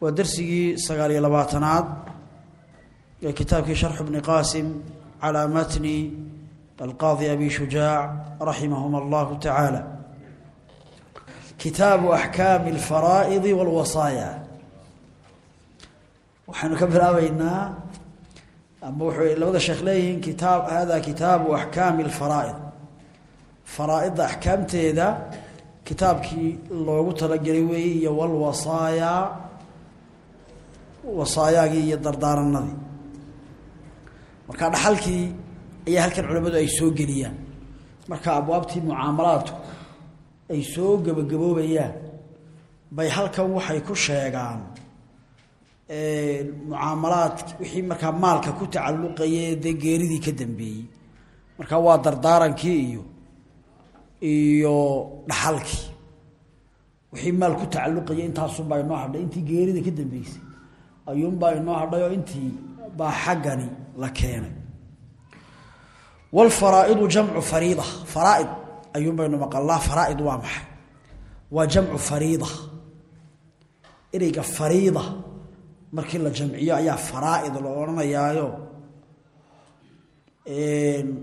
waa darsigii sagaal iyo labaatanaad ee kitaabkii sharxu bni qaasim calaa matni alqaadi abi shujaac raximahum allahu tacaala. Kitaabu axkaami alfaraa'idi walwasaaya. Waxaynu ka bilaabeynaa ama wuxuu labada sheekh leeyihiin kitaab hada kitaabu axkaami alfaraa'id. Faraa'idda axkaamteeda kitaabkii loogu talagelay weeye iyo walwasaaya wasaayaagii iyo dardaaranadii marka dhaxalkii ayaa halkan culimmadu ay soo geliyaan. Marka abwaabtii mucaamalaadku ay soo gebagaboobayaan bay halkan waxay ku sheegaan mucaamalaad wixii markaa maalka ku tacalluqaya dee geeridii ka dambeeyey. Marka waa dardaarankii iyo iyo dhaxalkii. Wixii maal ku tacalluqaya intaasunbaa inoo hadhay. Intii geerida ka dambeysay ayuunbaa inoo hadhayoo intii baa xaggani la keenay. Wlfaraa'idu jamcu fariida. Faraaid ayuun baynu maqalnaa faraaid waa maxay? Waa jamcu fariida. Ereyga fariida markii la jamciyo ayaa faraa'id la odhanayaayo.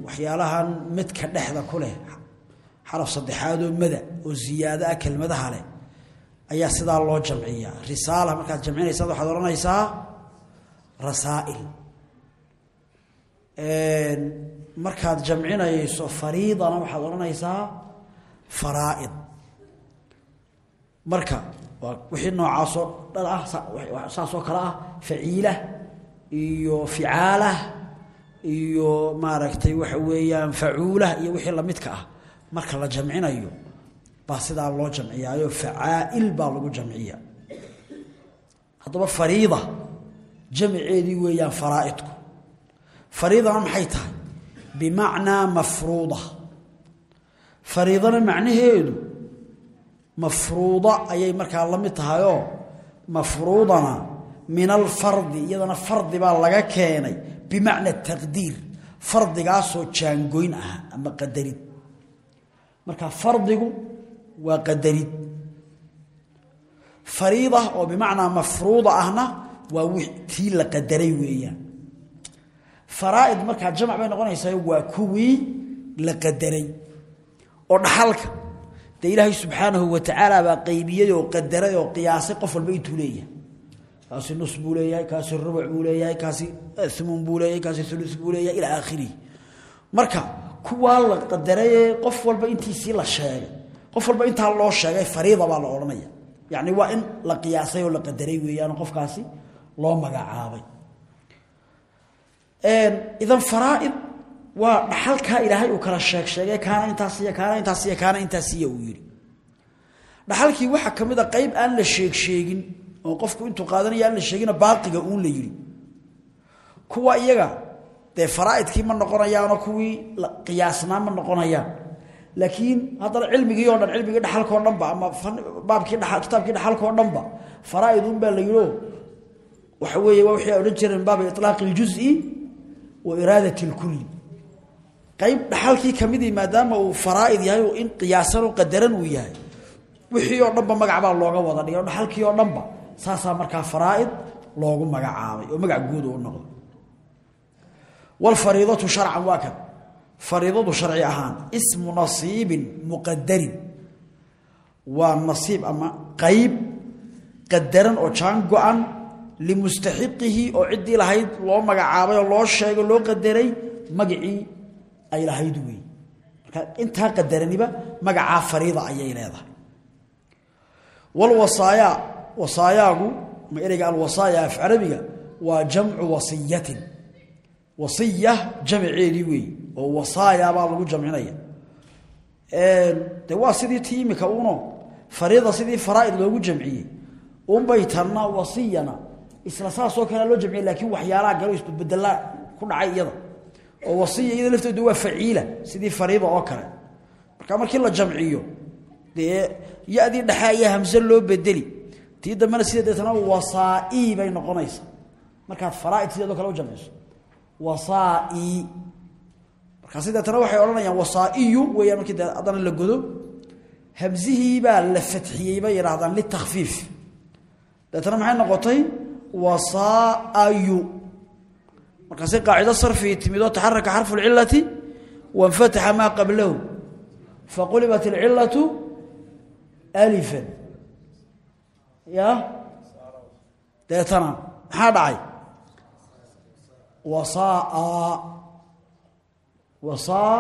Waxyaalahan midka dhexda ku leh xaraf saddexaadoo mada oo ziyaado ah leh ayaa sidaa loo jamciyaa. Risaala markaad jamcinaysaad waxaad odhanaysaa rasaa'il. Markaad jamcinayso fariidana waxaad odhanaysaa faraa'id. Marka wixii noocaasoo dhan ah saasoo kale ah faciila iyo ficaala iyo maaragtay waxa weeyaan facuula iyo wixii lamidka ah. Marka la jamcinayo baa sidaa loo jamciyaayo facaa'il baa lagu jamciya haddaba fariida jamceedii weeyaan faraa'idku. Fariidana maxay tahay? Bimacnaa mafruuda. Fariidana macnaheedu mafruuda ayay markaa la mid tahayoo mafruudana min alfardi iyadana fardi baa laga keenay bimacna taqdiir. Fardigaasoo jaangoyn ah ama qadarid marka fardigu waa qadarid. Fariida oo bimacnaa mafruuda ahna waa tii la qadaray weeyaan. Faraaid markaa jamc bay noqonaysaa waa kuwii la qadaray. Oo dhaxalka dee ilaahay subxaanahu watacaala baa qaybiyey oo qadaray oo qiyaasay qof walba intuu leeyahay. Kaasi nus buu leeyahay kaasi rubuc buu leeyahay kaasi amun buu qof walba intaa loo sheegay fariida baa la odhanaya. Yacni waa in la qiyaasay oo la qadaray weeyaan qofkaasi loo magacaabay. Idan faraaid waa dhaxalkaa ilaahay uu kala sheeg sheegay kaana intaasiy kaana intaasiy kaana intaasiya uu yidhi. Dhaxalkii waxaa ka mid a qayb aan la sheeg sheegin oo qofku intuu qaadanaya aan la sheegina baaqiga uun la yidhi. Kuwa iyaga dee faraaidkii ma noqonayaanoo kuwii qiyaasnaa ma noqonayaan laakiin haddana cilmigii o dhan cilmigii dhaxalkao dhanba ama baabkii kitaabkii dhaxalkao dhanba faraaid unbaa la yidhio waxa weeye waa waxay odhan jireen baaba ilaaqi iljuzi wa iraadati lkulli. Qayb dhaxalkii ka midii maadaama uu faraaid yahay in qiyaasan oo qadaran uu yahay wixii oo dhanba magacbaa looga wada dhigay dhaxalkii oo dhanba saasaa markaa faraaid loogu magacaabay oo magac guud u noqdo. Wlfariidatu sharcan waa kan fariidadu sharci ahaan ismu nasiibin muqadarin waa nasiib ama qayb qadaran oo jaan go-an limustaxiqihi oo ciddii lahayd loo magacaabay oo loo sheegay loo qadaray magacii ay lahayd wey marka intaa qadaraniba magacaa fariida ayay leedahay. Walwasaaya wasaayaagu ma ereyga alwasaaya af carabiga waa jamcu wasiyatin. Wasiya jamceedii oo wasaaya baa lagu jamcinaya. De waa sidii ti uno fariida sidii faraaid loogu jamciyey. Unbay tanna wasiyana isla saasoo kale loo jamciye laakiin waxyaalaha galo isbedbedelaa ku dhacay iyada. Oo wasiya iyada lafteedu waa faciila sidii fariida oo kale. Marka markii la jamciyo dee ya-dii dhexe loo bedeli tii dambena sida deetana wasaai bay noqonaysa. Markaad faraaid sideedoo kale u jamciso wasaai markaasi deetana waxay odhanayaan wasaaiyu weeyaan markii de la godo hamsihii baa la fatxiyey bay yidhaahdaan litakfiif deetana maxay noqotay? Wasaayu markaasi qaacido sarfii timidoo taxaraka xarfu lcilati wanfataxa maa qablahu. Faqulibat alcilatu alifan. Ya? Deetana maxaa dhacay? Wasaa wasaa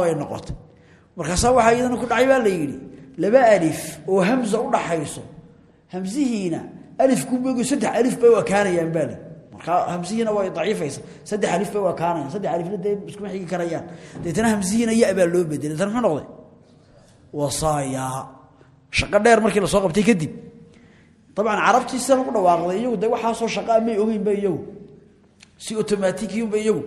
bay noqotay. Markaasaa waxaa iyadana ku dhacay baa la yidhi laba alif oo hamza u dhaxayso hamsihiina alifkuubego saddex alif bay u ekaanayaan baa li markaa way daciifaysa saddex alif bay u ekaanayaan saddex alifna dee iskuma xigi karayaan. Deetana hamsihiina ya baa loo bedelay deetana muxuu noqday. Wasaaya shaqo dheer markii la soo qabtay kadib. Dabcan carabtii ugu dhawaaqday iyagu de waxaasoo shaqaa may ogeynba iyagu. Si otomaatikiunba iyagu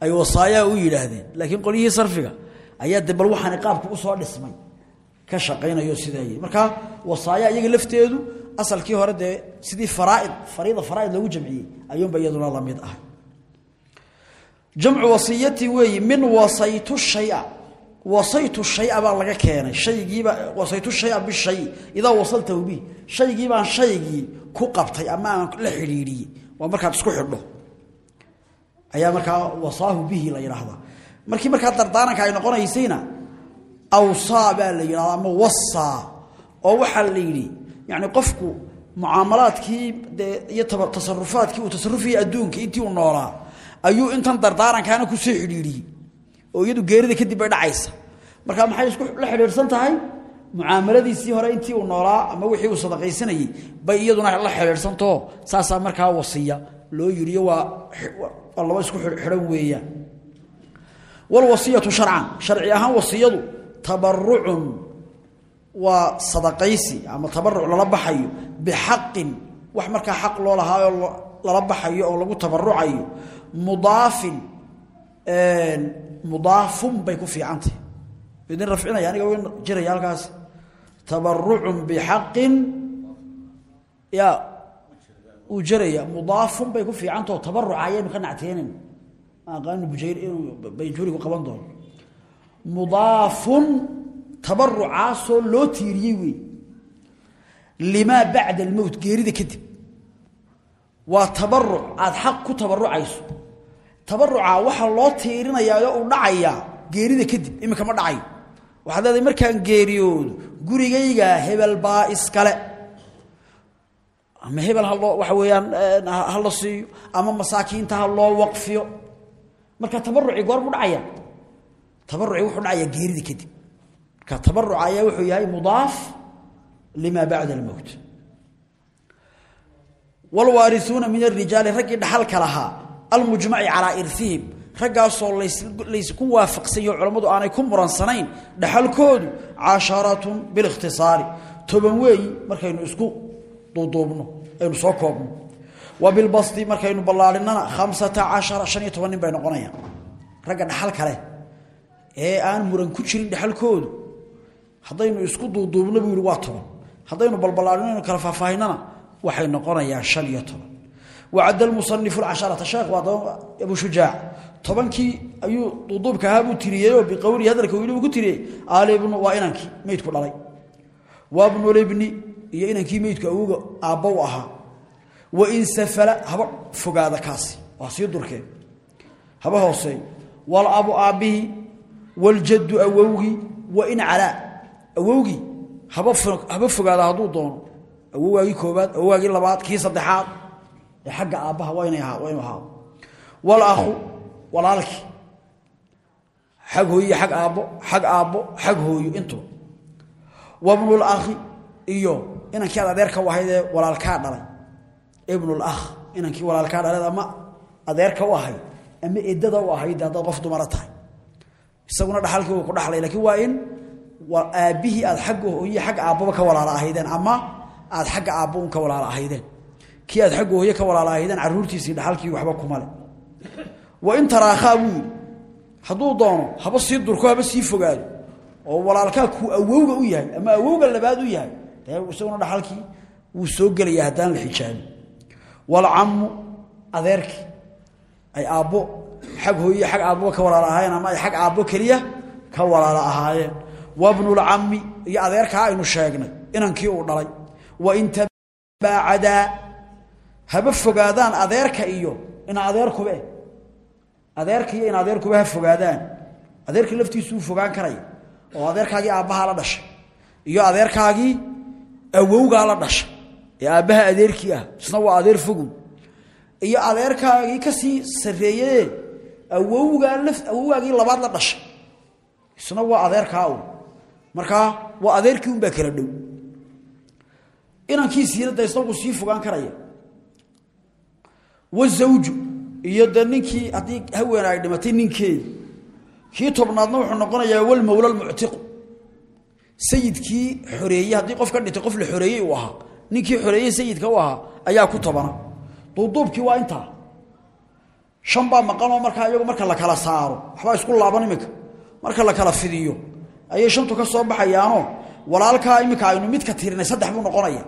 ay wasaayaa u yidhaahdeen laakiin qolyihii sarfiga ayaa de bal waxaani qaabka u soo dhismay ka shaqaynayo sidaa yii marka wasaaya iyaga lafteedu asalkii hore dee sidii faraaid fariida faraaid loogu jamciyey ayuunba iyaduna la mid ah jamcu wasiyati weeyi min wasaytu shaya. Wasaytu shaya baa laga keenay. Shaygiiba wasaytu shaya bishay. Idaa wasaltahu bi shaygii baan ku qabtay ama la xidhiidhiyey. Waa markaad isku xidho ayaa markaa wasaahu bihi la yidhaahdaa markii markaa dardaaranka ay noqonaysayna awsaa baa la yidhahda ama wasaa oo waxaa la yidhi yani qofku mucaamalaadkii iyo tasarufaadkii uu tasarufayay adduunka intii uu noolaa ayuu intan dardaarankaana ku soo xidhiidhiyey oo iyadu geerida kadib bay dhacaysa. Marka maxay isku la xidhiidhsan tahay? Mucaamaladiisii hore intii uu noolaa ama wixii uu sadaqaysanayey bay iyaduna la xidhiidhsantao saasaa markaa wasiya loo yidhiyo waa waa laba isku xidhan weeyaan. Walwasiyatu sharcan. Sharci ahaan wasiyadu tabarucun waa sadaqaysi ama tabaruc lala baxayo bixaqin. Wax markaa xaq loo lahaayoo lala baxayo oo lagu tabarucayo mudaafin mudaafun bay ku fiicantahy idin uu jiraya mudaafun bay ku fiicantao tabaruca ayaynu ka nacteenayna aqaanu bujayr inuu bayjuurigu qaban doono mudaafun tabarucaasoo loo tiiriyey wey limaa bacda almowt geerida kadib. Waa tabaruc aada xaq ku tabarucayso tabaruca waxaa loo tiirinayaayo uu dhacayaa geerida kadib iminka ma dhacayo. Waxaad leedahay markaan geeriyoodo gurigayga hebel baa iskale ama hebel haloo waxa weeyaan ha la siiyo ama masaakiinta ha loo waqfiyo. Marka tabaruci goor mu dhacaya. Tabaruci wuxuu dhacayaa geerida kadib. Marka tabaruca ayaa wuxuu yahay mudaaf lima bacda almowt wlwaariuuna min arijaali raggii dhaxalka lahaa almujmaci calaa irihim raggaasoo laysku waafaqsanyaho culammadu aanay ku muransanayn dhaxalkoodu casharatun bilikhtisaari. Toban weeyi markaynu isku duuduubno aynu soo koobno. Wa bilbasti markaynu ballaarinana khamsata bay noqonayaan ragga dhaxal kale ee aan muran ku jirin dhexalkoodu haddaynu isku duuduubno buu waa toban. Haddaynu balballaarinaynu kala faahfaahinana waxay noqonayaan shan iyo toban. Wacadda almusanifu lcasharata sheekh waa abu shujaac tobankii ayuu duuduubka ahaa buu tiriyeyoo biqowlihi hadalka wili uu ku tiriyey. Alibnu waa inankii meydku dhalay. Wabnulibni iyo inankii meydku awowga aabba u ahaa. Wain safala haba fogaada kaasi. Waa sii durkeen haba hooseey walabu aabbihii waljaddu awowgii wain calaa awowgii haba fogaada hadduu doono. Awowaagii koobaad awowaagii labaad kii saddexaad. Ee xagga aabbaha waa inay waa inu ahaado walahu walaalkii xag hooyo xag aabbo xag aabbo xag hooyo intuba wabnulakhi iyo inankii aad adeerka u ahayd ee walaalkaa dhalay. Ibnulakh inankii walaalkaa dhaleed ama adeerka u ahayd ama edada u ahayd haddaad qof dumara tahay. Isaguna dhaxalkii wuu ku dhaxlay lakiin waa in aabbihii aad xagga hooyo xagga aabbaba ka walaalo ahaydeen ama aad xagga aabbo un ka walaalo ahaydeen. Kii aad xagga hooye ka walaalahaydeen carruurtiisii dhaxalkii waxba kuma le wa in taraakhaa buu yidhi hadduu doono haba sii durko haba sii fogaado. Oo walaalkaa kuu awowga u yahay ama awowga labaad u yahay isaguna dhaxalkii wuu soo gelaya haddaan la xijaabin. Walcammu adeerkii ay aabbo xag hooye xag aabboba ka walaalo ahaayeen ama ay xag aabbo keliya ka walaalo ahaayeen. Wabnulcammi iyo adeerkaa aynu sheegnay inankii uu dhalay. Wain tabaacadaa haba fogaadaan adeerka iyo ina adeerkube adeerka iyo in adeerkuba ha fogaadaan. Adeerkii laftiisuu fogaan karaya oo adeerkaagii aabbahaa la dhashay iyo adeerkaagii awowgaa la dhashay ee aabbaha adeerkii ah isna waa adeer fogow iyo adeerkaagii ka sii sarreeyee awowgaa la awowgaagii labaad la dhashay isna waa adeerkaa un markaa waa adeerkii unbaa kala dhow. Inankiisiina da isna wuu sii fogaan karaya. Wazawju iyo de ninkii haddii haween ay dhimatay ninkeedi. Kii tobnaadna wuxuu noqonayaa walmowla lmuctiqu sayidkii xoreeyey haddii qof ka dhintay qof la xoreeyey uu ninkii xoreeyey sayidka u ayaa ku tobana duuduubkii waa intaa. Shan baa maqanoo markaa marka la kala saaro. Waxbaa isku laaban iminka. Marka la kala fidiyo. Ayay shantu ka soo baxayaanoo walaalkaa iminka aynu midka tirinay saddex buu noqonaya.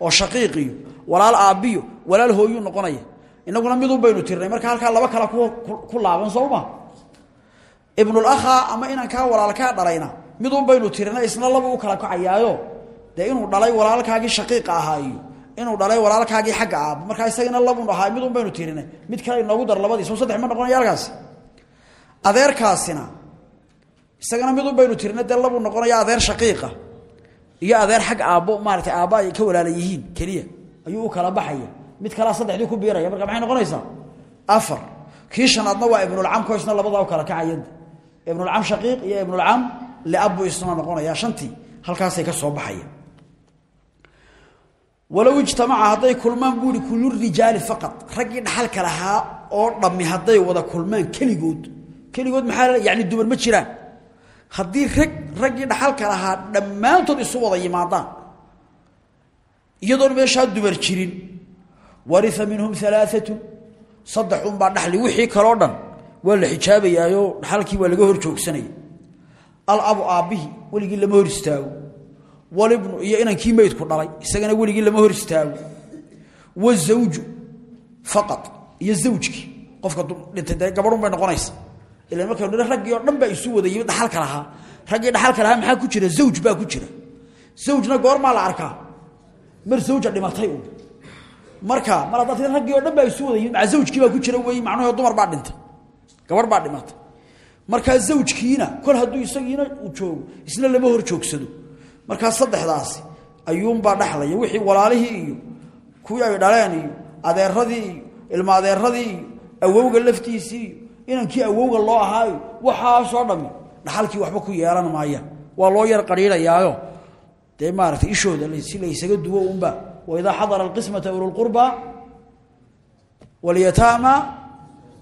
Oo shaqiiqiyo walaal aabbiyo walaal hooyuu noqonaya. Inaguna midun baynu tirnay marka halkaa laba kala ku laaban sooma ibnulakha ama inankaa walaalkaa dhalayna midun baynu tirinay isna laba u kala kacayaayo. Dee inuu dhalay walaalkaagii shaqiiqa ahaa inuu dhalay walaalkaagii xagga aabbo markaa isagana labun ahaa midun baynu tirinay mid kale inoogu dar labadii soo saddex ma noqonaya halkaasi adeerkaasina isagana midun baynu tirinay dee labuu noqonaya adeer shaqiiqa. Iyo adeer xag aabbo maaragtay aabba ay ka walaala yihiin ayuu kala baxaya. Mid kalea saddexdii ku biiraya marka maxay noqonaysaa? Afar. Kii shanaadna waa ibnulcamko isna labadaa u kala kacayad ibnulcam shaqiiq iyo ibnulcam liabbu isna noqonaya shantii halkaasay ka soo baxaya walow ijtamaca hadday kulmaan buuhi kullu rijaali faqad raggii dhaxalka lahaa oo dhammi hadday wada kulmaan keligood keligood maxaa yani dumar ma jiraan haddii rag raggii dhaxalka lahaa dhammaantood isu wada yimaadaan iyadoon meeshaa dumar jirin waria minhum alaaatun saddex unbaa dhaxli wixii kaloo dhan waa la xijaabayaayo dhaxalkii waa laga hor joogsanaya alabu aabbihi weligii lama hor istaago. Walibnu iyo inankii meydku dhalay isagana weligii lama hor istaago. Wazawju faqad iyo zawjkii qofka dhintay dee gabadhun bay noqonaysa. Ila markaynu dhi raggii oo isu wadayay dhaxalka lahaa. Raggii dhaxalka lahaa maxaa ku jira? Zawj baa ku jira. Zawjna goormaa la arkaa. Mar zawja dhimatay un marka mar haddaad raggii oo dhan isu wadayay maca zawjkii baa ku jira wey macnuhu dumar baa dhintay. Gabarh baa dhimatay markaa zawjkiina kol hadduu isagiina uu joogo isna lama hor joogsado markaa saddexdaasi ayuunbaa dhaxlaya wixii walaalihii iyo kuwii ay dhaleen iyo adeeradii iyo ilma awowga laftiisii inankii awowga loo ahaayo waxaasoo dhammi. Dhaxalkii waxba ku yeelan maayaan waa loo yar qadhiidhayaayo dee maaragtay ishooda si laysaga duwo unba waidaa xadara alqismata ululqurba walyataama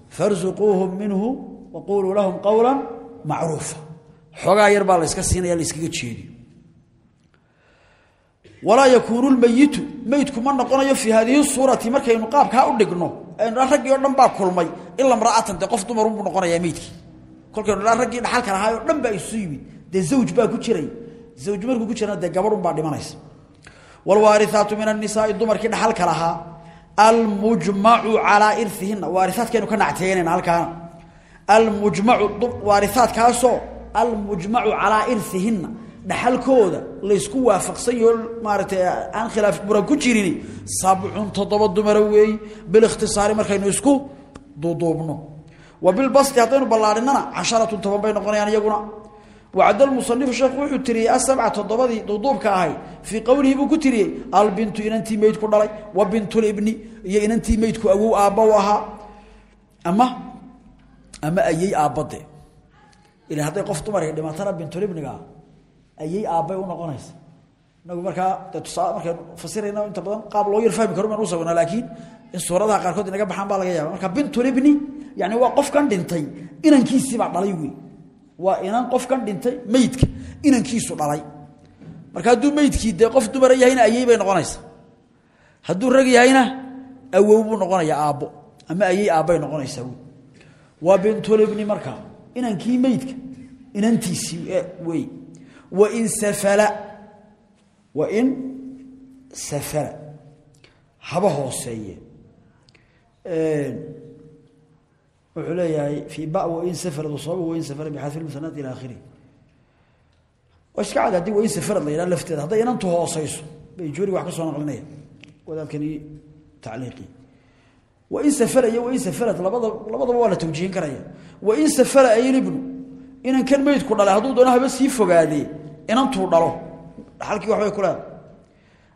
farsuquuhum minhu waquluu lahum qowla macruufa xoogaa yar baa la yska siinaya la yskaga jeediyo walaa yakuunu lmayitu meydku ma noqonayo fii haadihi suurati markaynu qaabkaa u dhigno raggii oo dhan baa kulmay ila mraatan dee qof dumarunbuu noqonayaa meydkii kolkaynu dha raggii dhaxalka lahaay oo dhan baa isu yimid dee zawj baa ku jiray zawj markuu ku jirana dee gabadhun baa dhimanaysa wlwaariaatu min anisaai dumarkii dhaxalka lahaa almujmacu calaa irihinna waariaadkaynu ka nacteynayna halkaana almujmacu waariaadkaasoo almujmacu calaa irihinna dhaxalkooda laysku waafaqsan yaho maaratay aan khilaaf muran ku jirin sabcun toddoba dumara weeyi bilikhtisaari markaynu isku duuduubno. Wa bilbasti haddaynu ballaadhinana casharatun toban bay noqonayaan iyaguna. Wacd musanifu sheekhu wuxuu tiriyey asabca toddobadii duuduubka ahay fii qowlihi buu ku tiriyey albintu inantii meydku dhalay wa bintulibni iyo inantii meydku awow aabba u ahaa. Ama ama ayey aabbade ila hadday qof dumarka dhimatana bintulibniga ayey aabbay u noqonaysa. Inagu markaa tusaa markaynu fasirayna inta badan qaab loo yar fahmi karo baynu usawirnaa laakiin in suuradaha qaarkood inaga baxaan baa laga yaaba marka bintulibni yani waa qofkan dhintay inankiisiibaa dhalay wey. Waa inan qofkan dhintay meydka inankiisu dhalay. Marka hadduu meydkii dee qof dumara yahayna ayey bay noqonaysa. Hadduu rag yahayna awow buu noqonayaa aabbo. Ama ayay aabbay noqonaysaa waa bintulibni markaa inankii meydka inantiisii wey. Wain safala wain safala. Haba hooseeye. Wuxuu leeyahay fii ba wain safarad wasooba wain safara bixadfi lmusanaat ila akhirih waa iska cad haddii wain safarad la yidhaha lafteeda. Hadday inantu hooseyso bay joori wax ka soo naqlinaya wadaadkani tacliiqi wain safara iyo wain safarad labada labadaba waa la tawjiihin karaya. Wain safara aylibnu inankan meydku dhalay hadduu doono haba sii fogaadee inantuu dhalo. Dhaxalkii waxbay ku leedahay.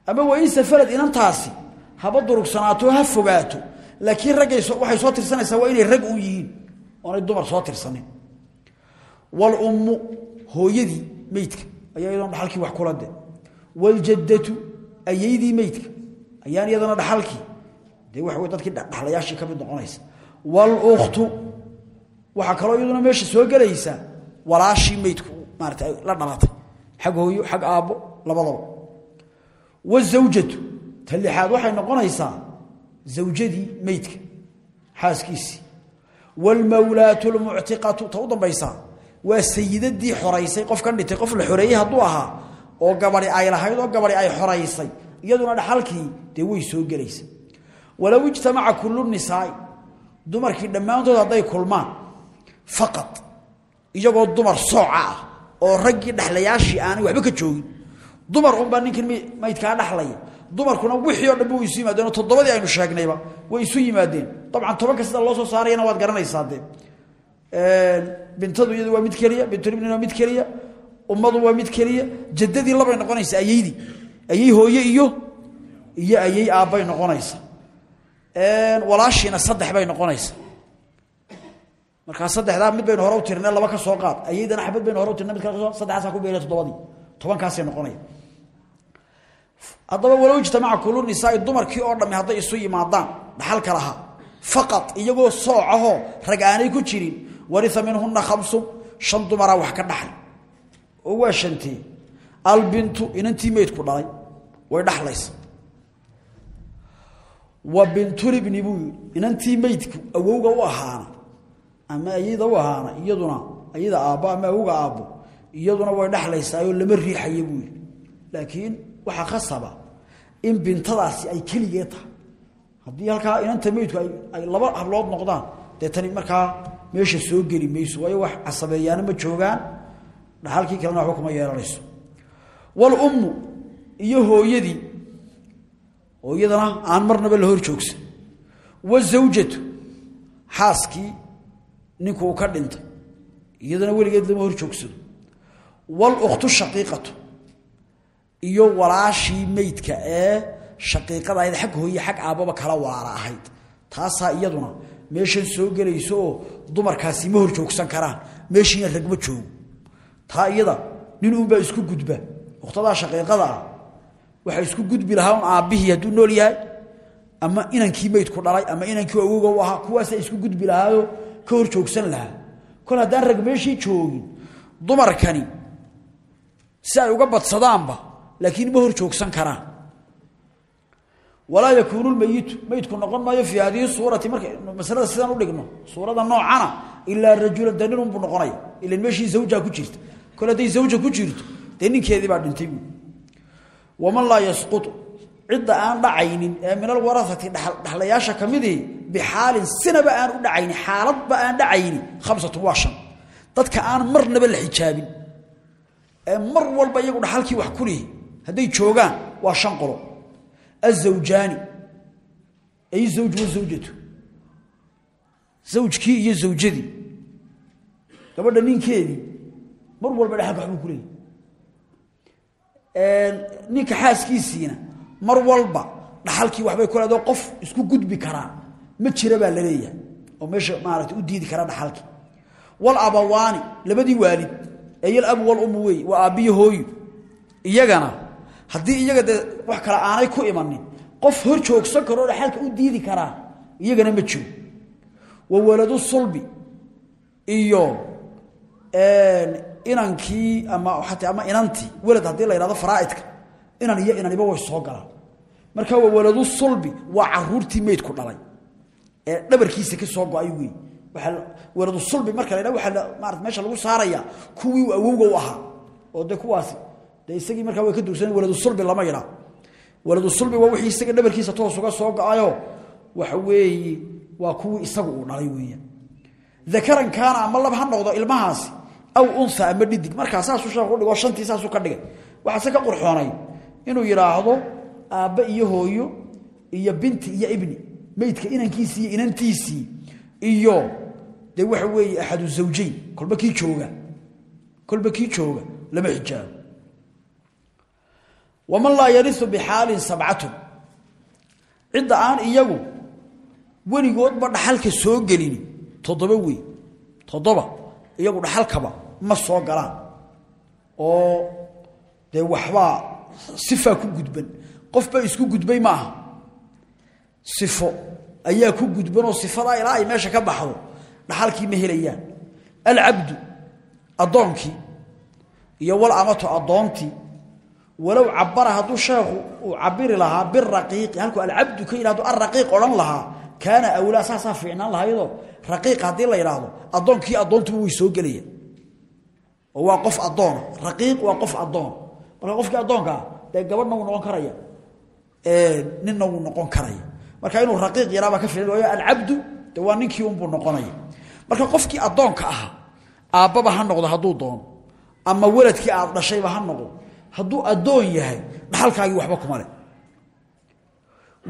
Ama wain safarad inantaasi haba durugsanaato ha fogaato. Laakiin raggay waxay soo tirsanaysaa waa inay rag u yihiin oonay dumar soo tirsanin. Walummu hooyadii meydka ayaa iyadoona dhaxalkii wax kula de waljaddatu ayaydii meydka ayaan iyadana dhaxalkii dee waxa wey dadkii dhaxlayaashii ka mid noqonaysa. Walukhtu waxaa kaloo iyaduna meesha soo gelaysaa walaashii meydku maarata la dhalatay. Xag hooyo xag aabbo labadaba. Wazawjatu ta lixaad waxay noqonaysaa zawjadii meydka xaaskiisii. Waalmawlaatu lmuctiqatu ta u dambaysaa waa sayidadii xoraysay qof ka dhintay qof la xoreeyey hadduu ahaa oo gabadi ay lahayd oo gabadi ay xoraysay iyaduna dhaxalkii dee way soo gelaysa walow ijtamaca kullu nisaai dumarkii dhammaantood hadday kulmaan faqad iyagoo dumar sooca ah oo raggii dhexlayaashii aanay waxba ka joogin dumar unbaa ninkan maydkaa dhexlaya dumarkuna wixii oo dhanba way isu yimaadeen oo toddobadii aynu sheegnayba way isu yimaadeen. Dabcan tobanka sida loo soo saarayana waad garanaysaa dee. Bintadu iyadu waa mid keliya bintulibnin waa mid keliya ummadu waa mid keliya jaddadii labay noqonaysa ayaydii ayay hooye iyo iyo ayay aabbay noqonaysa walaashiina saddex bay noqonaysa. Markaa saddexdaa mid baynu hore u tirnay laba ka soo qaad. Ayaydana xabad baynu hore u tirnay mid kale ka soo saddexaasaa ku beela toddobadii. Tobankaasay noqonaya haddaba walow ijtamaca kullu nisaai dumarkii oo dhammi hadday isu yimaadaan dhaxalka lahaa faqad iyagoo soocahoo rag aanay ku jirin waria minhuna khamsun shan dumaraa wax ka dhaxay oo waa shantee albintu inantii meydku dhalay way dhaxlaysa wa bintulibni buu inantii meydku awowga u ahaana ama ayada u ahaana iyaduna ayada aabbo ama awowga aabbo iyaduna way dhexlaysaayoo lama riixaya buu yidhi. Laakiin waxaa khasaba in bintadaasi ay keligee tahay. Haddii halkaa inanta meydku ay laba hablood noqdaan dee tani meesha soo geli mayso waayo wax casabeeyaana ma joogaan dhaxalkii kalena waxba kuma yeelanayso. Walummu iyo hooyadii hooyadana aan marnaba la hor joogsan. Wazawjatu xaaskii ninku ka dhintay. Iyadana weligeed lama hor joogsado walukhtu shaqiiqatu iyo walaashii meydka ee shaqiiqada ahayd xag hooye xag aabbaba kala waala ahayd. Taasaa iyaduna meeshan soo gelayso oo dumarkaasi ma hor joogsan karaan. Meeshiina ragma joogo. Taa iyada nin uunbaa isku gudba. Ukhtadaa shaqiiqada ah waxaa isku gudbi lahaa un aabbihii nool yahay ama inankii meydku dhalay ama inankii awoga u ahaa isku gudbi lahaayoo ka hor joogsan lahaa. Kol haddaan rag joogin dumarkani si ay uga badsadaanba laakiin ma hor joogsan karaan. Walaa yakuunu lmeyitu meydku noqon maayo fii hadihi suurati. Marka masalada sidaan u dhigno suurada noocana ilaa rajulan dee ninunbuu noqonaya. Ilan meeshii zawjaa ku jirta. Kol hadday zawja ku jirto dee ninkeedii baa dhintay buu waman laa yasqutu cidda aan dhacaynin ee min alwarasati dhaxlayaasha ka midii bixaalin sinaba aan u dhacayni xaaladba aan dhacayni khamsatun waa shan. Dadka aan marnaba la xijaabin ee mar walba iyagu dhaxalkii wax ku lihi hadday joogaan waa shan qolo. Azawjaani ay zawj gabadha ninkeedii mar walba dhaxalka ninka xaaskiisiina mar walba dhaxalkii waxbay ku leedaho qof isku gudbi karaa ma jira baa leeyahay. Oo meesha maarata u diidi karaa dhaxalkii. Walabawaani labadii waalid eyal abu walummu wey waa aabbiyo hooyo iyagana haddii iyaga wax kale aanay ku imanin qof hor joogsan karoo dhaxalka u diidi karaa iyagana ma jiro. Wa waladu sulbi iyo inankii ama inantii welad haddii la yidhahdo faraaidka inan iyo inaniba way soo galaan. Marka waa waladu sulbi waa caruurtii meydku dhalay. Ee dhabarkiisa ka soo go'ay wey waladu sulbi marka la waa marat meesha lagu saaraya kuwii awowga u oo de kuwaasi de isagii markaa way ka dursan waladu sulbi lama yidhaa waladu sulbi waa wixii isaga dhabarkiisa toos uga soo go'ayo. Waxa waa kuwii isagu uu dhalay weeyaan. Dakaran kaana ama lab ha noqdo ilmahaasi aw unha ama dhidig. Markaa saasuu sheekhu dhigo shantii saasuu ka dhigay. Waxaase ka qurxoonay inuu yidhaahdo aabbe iyo hooyo iyo binti iyo ibni meydka inankiisii iyo inantiisii iyo dee waxa weeye axadu zawjayn kolba kii jooga kolba kii jooga lama xijaabo. Waman laa yariu bixaalin sabcatun. Cidda aan iyagu weligoodba dhaxalka soo gelini toddoba wey toddoba iyagu dhaxalkaba ma soo galaan oo dee waxbaa sifaa ku gudban. Qofbaa isku gudbay ma aha. Sifo. Ayaa ku gudban oo sifadaa ilaa meesha ka baxdo dhaxalkii ma helayaan. Alcabdu addoonkii iyo wal amato addoontii walow cabara hadduu sheekhu uu cabiri lahaa biraqiiqi halkuu alcabdu ka yidhahdo alraqiiq odhan lahaa kaana awlaa saasaa fiicnaan lahaydoo raqiiq haddii la yidhaahdo addoonkii addoontuba way soo gelayaan oo waa qof addoona raqiiq waa qof addoon. Marka qofkii addoonkaa dee gabadhna noqon karaya. Ninna wuu noqon karaya. Marka inuu raqiiq yaraabaa ka fiican waayo alcabdu de waa ninkii unbuu noqonaya. Marka qofkii addoonka ahaa aabbaba ha noqdo hadduu doono ama weladkii aad dhashayba ha noqdo hadduu addoon yahay dhaxalkaagii waxba kuma le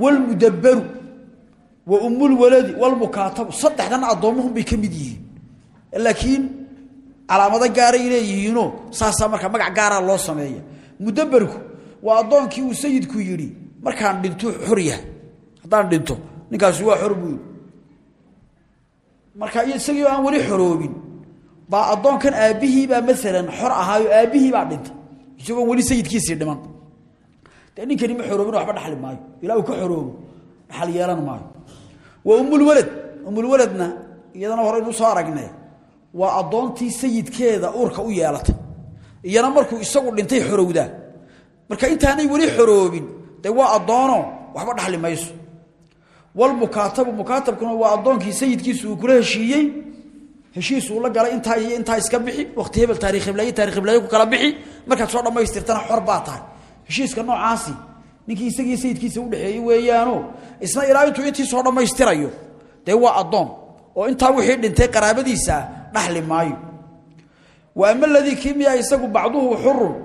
walmudabbaru wa ummulwaladi walmukaatabu saddexdan addoommuhunbay ka mid yihiin. Laakiin calaamado gaaray leeyihiinoo saasaa marka magac gaaraa loo sameeya. Mudabberku waa addoonkii uu sayidku yidhi markaan dhinto xor yahay. Haddaan dhinto ninkaasi waa xor buu marka isagii aan weli xoroobin baa addoonkan aabbihiibaa maalan xor ahaayo aabbihiibaa dhintay isagoon weli sayidkiisii dhiman. Dee ninkani ma xoroobin waxba dhaxli maayo. Ilaa uu ka xoroobo dhaxal yeelan maayo. Waa umulwalad umulwaladna iyadana horeynu soo aragnay waa addoontii sayidkeeda uurka u yeelatay. Iyana markuu isagu dhintay xorowdaa marka intaanay weli xoroobin dee waa addoono waxba dhaxli mayso. Walmukaatabu mukaatabkuna waa addoonkii sayidkiisu uu kula heshiiyey. Heshiis uu la galay intaa iyo intaa iska bixi waqti hebel taarikh hiblaaye taarikh hiblaaye ku kala bixi. Markaad soo dhammaystirtana xor heshiiska noocaasi ninkii isagii sayidkiisa udhexeeyey weeyaano isna ilaa intuu intii soo dhammaystirayo dee waa addoon. Oo intaa wixii dhintay qaraabadiisa dhaxli maayo. Wa ama aladii kii miyaa isagu bacduhu xurun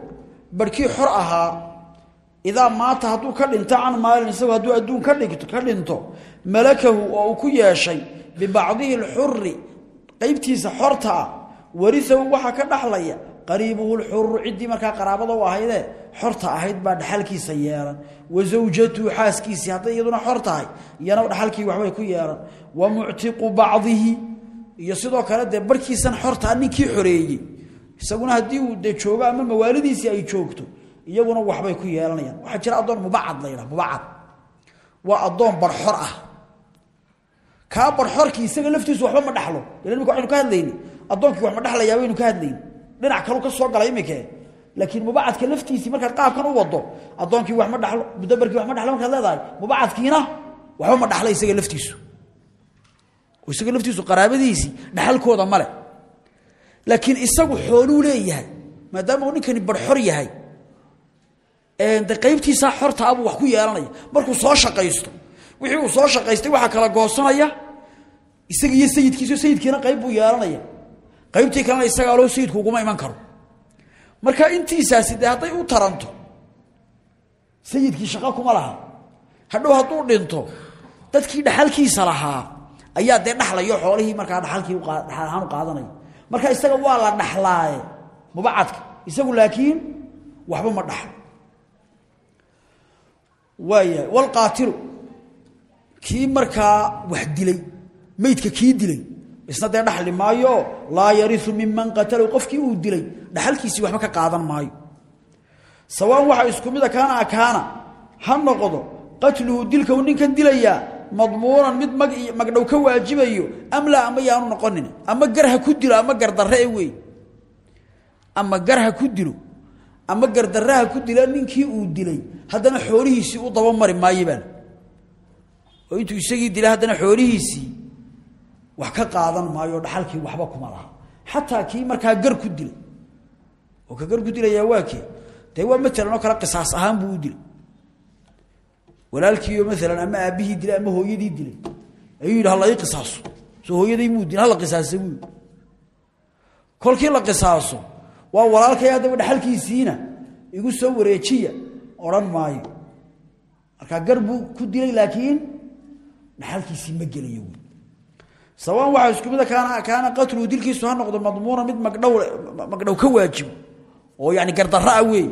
barhkii xor ahaa idaa maata hadduu ka dhinto can maalin isagu hadduu adduun ka dhinto malakahu oo ku yeeshay bibacdihi alxuri qaybtiisa xorta ah warisahu ka dhaxlaya qariibuhu lxuru ciddii markaa qaraabada u ahaydee xorta ahayd baa dhaxalkiisa yeelan. Wa zawjatuhu xaaskiisii hadday iyaduna xor tahay iyana ku yeelan. Wa muctiqu bacdihi iyo sidoo kale dee barhkiisan xortaa ninkii xoreeyey. Isaguna haddii uu dee joogo ama mawaalidiisii ay joogto iyaguna waxbay ku yeelanayaan. Waxaa jira addoon mubacad la yidhaha mubacad waa addoon barxor ah. Kaa barxorkii isaga laftiisu waxba ma dhaxlo. Ila imika ka hadlayni addoonkii wax ma dhaxlayaa baynu ka hadlayni dhinac kalu ka soo galay imikee laakiin mubacadka laftiisii markaad qaabkan u wado addoonkii wax ma dhalo mudabarkii wax ma dhalo markaad leedahay mubacadkiina waxba ma dhaxla isaga laftiisu isaga laftiisu qaraabadiisii dhaxalkooda male laakiin isagu xooluu leeyahay maadaama uu ninkani barxor yahay de qaybtiisaa xorta abuu wax ku yeelanaya. Markuu soo shaqaysto wixii uu soo shaqaystay waxaa kala goosanaya isaga iyo sayidkiiso sayidkiina qayb buu yeelanaya. Qaybtii kalena isagaa loo sayidku uguma iman karo. Marka intiisaasi dee hadday u taranto sayidkii shaqo kuma laha. Hadhow hadduu dhinto dadkii dhaxalkiisa lahaa ayaa dee dhaxlayo xoolihii markaa dhaxalkii dhaxal ahaan u qaadanaya marka isaga waa la dhaxlaaye mubacadka. Isagu laakiin waxba ma dhaxlo. Waayahay walqaatilu kii markaa wax dilay meydka kii dilay isna dee dhaxli maayo laa yariu miman qatalahu qofkii uu dilay dhaxalkiisii waxba ka qaadan maayo. Sawaan waxaa isku mida kaana akaana ha noqdo qatluhu dilka uu ninkan dilayaa madmuunan mid mag magdhow ka waajibayo am laa ama yaanu noqonin. Ama gar ha ku dilo ama gardarre e wey ama gar ha ku dilo ama gardaraha ku dila ninkii uu dilay haddana xoolihiisii u dabamari maayo baan. Oo intuu isagii dilay haddana xoolihiisii wax ka qaadan maayo dhaxalkii waxba kuma laha. Xataa kii markaa gar ku dilay. Oo ka gar ku dilayaa waa kee. Dee waa walaalkiiyo maalan ama aabbihii dilay ama hooyadii dilay ayuu yidhi hala qisaaso. Soo hooyaday muu dilin hala qisaasa buu la qisaaso waa walaalkay haddaba dhaxalkiisiina igu soo wareejiya odhan maayo. Markaa gar ku dilay laakiin dhaxalkiisii ma gelayo wy sawaan isku mida kaana kaana qatluhu dilkiisu ha noqdo madmuuna mid magdhow magdhow ka waajibo oo yani gardarraa wey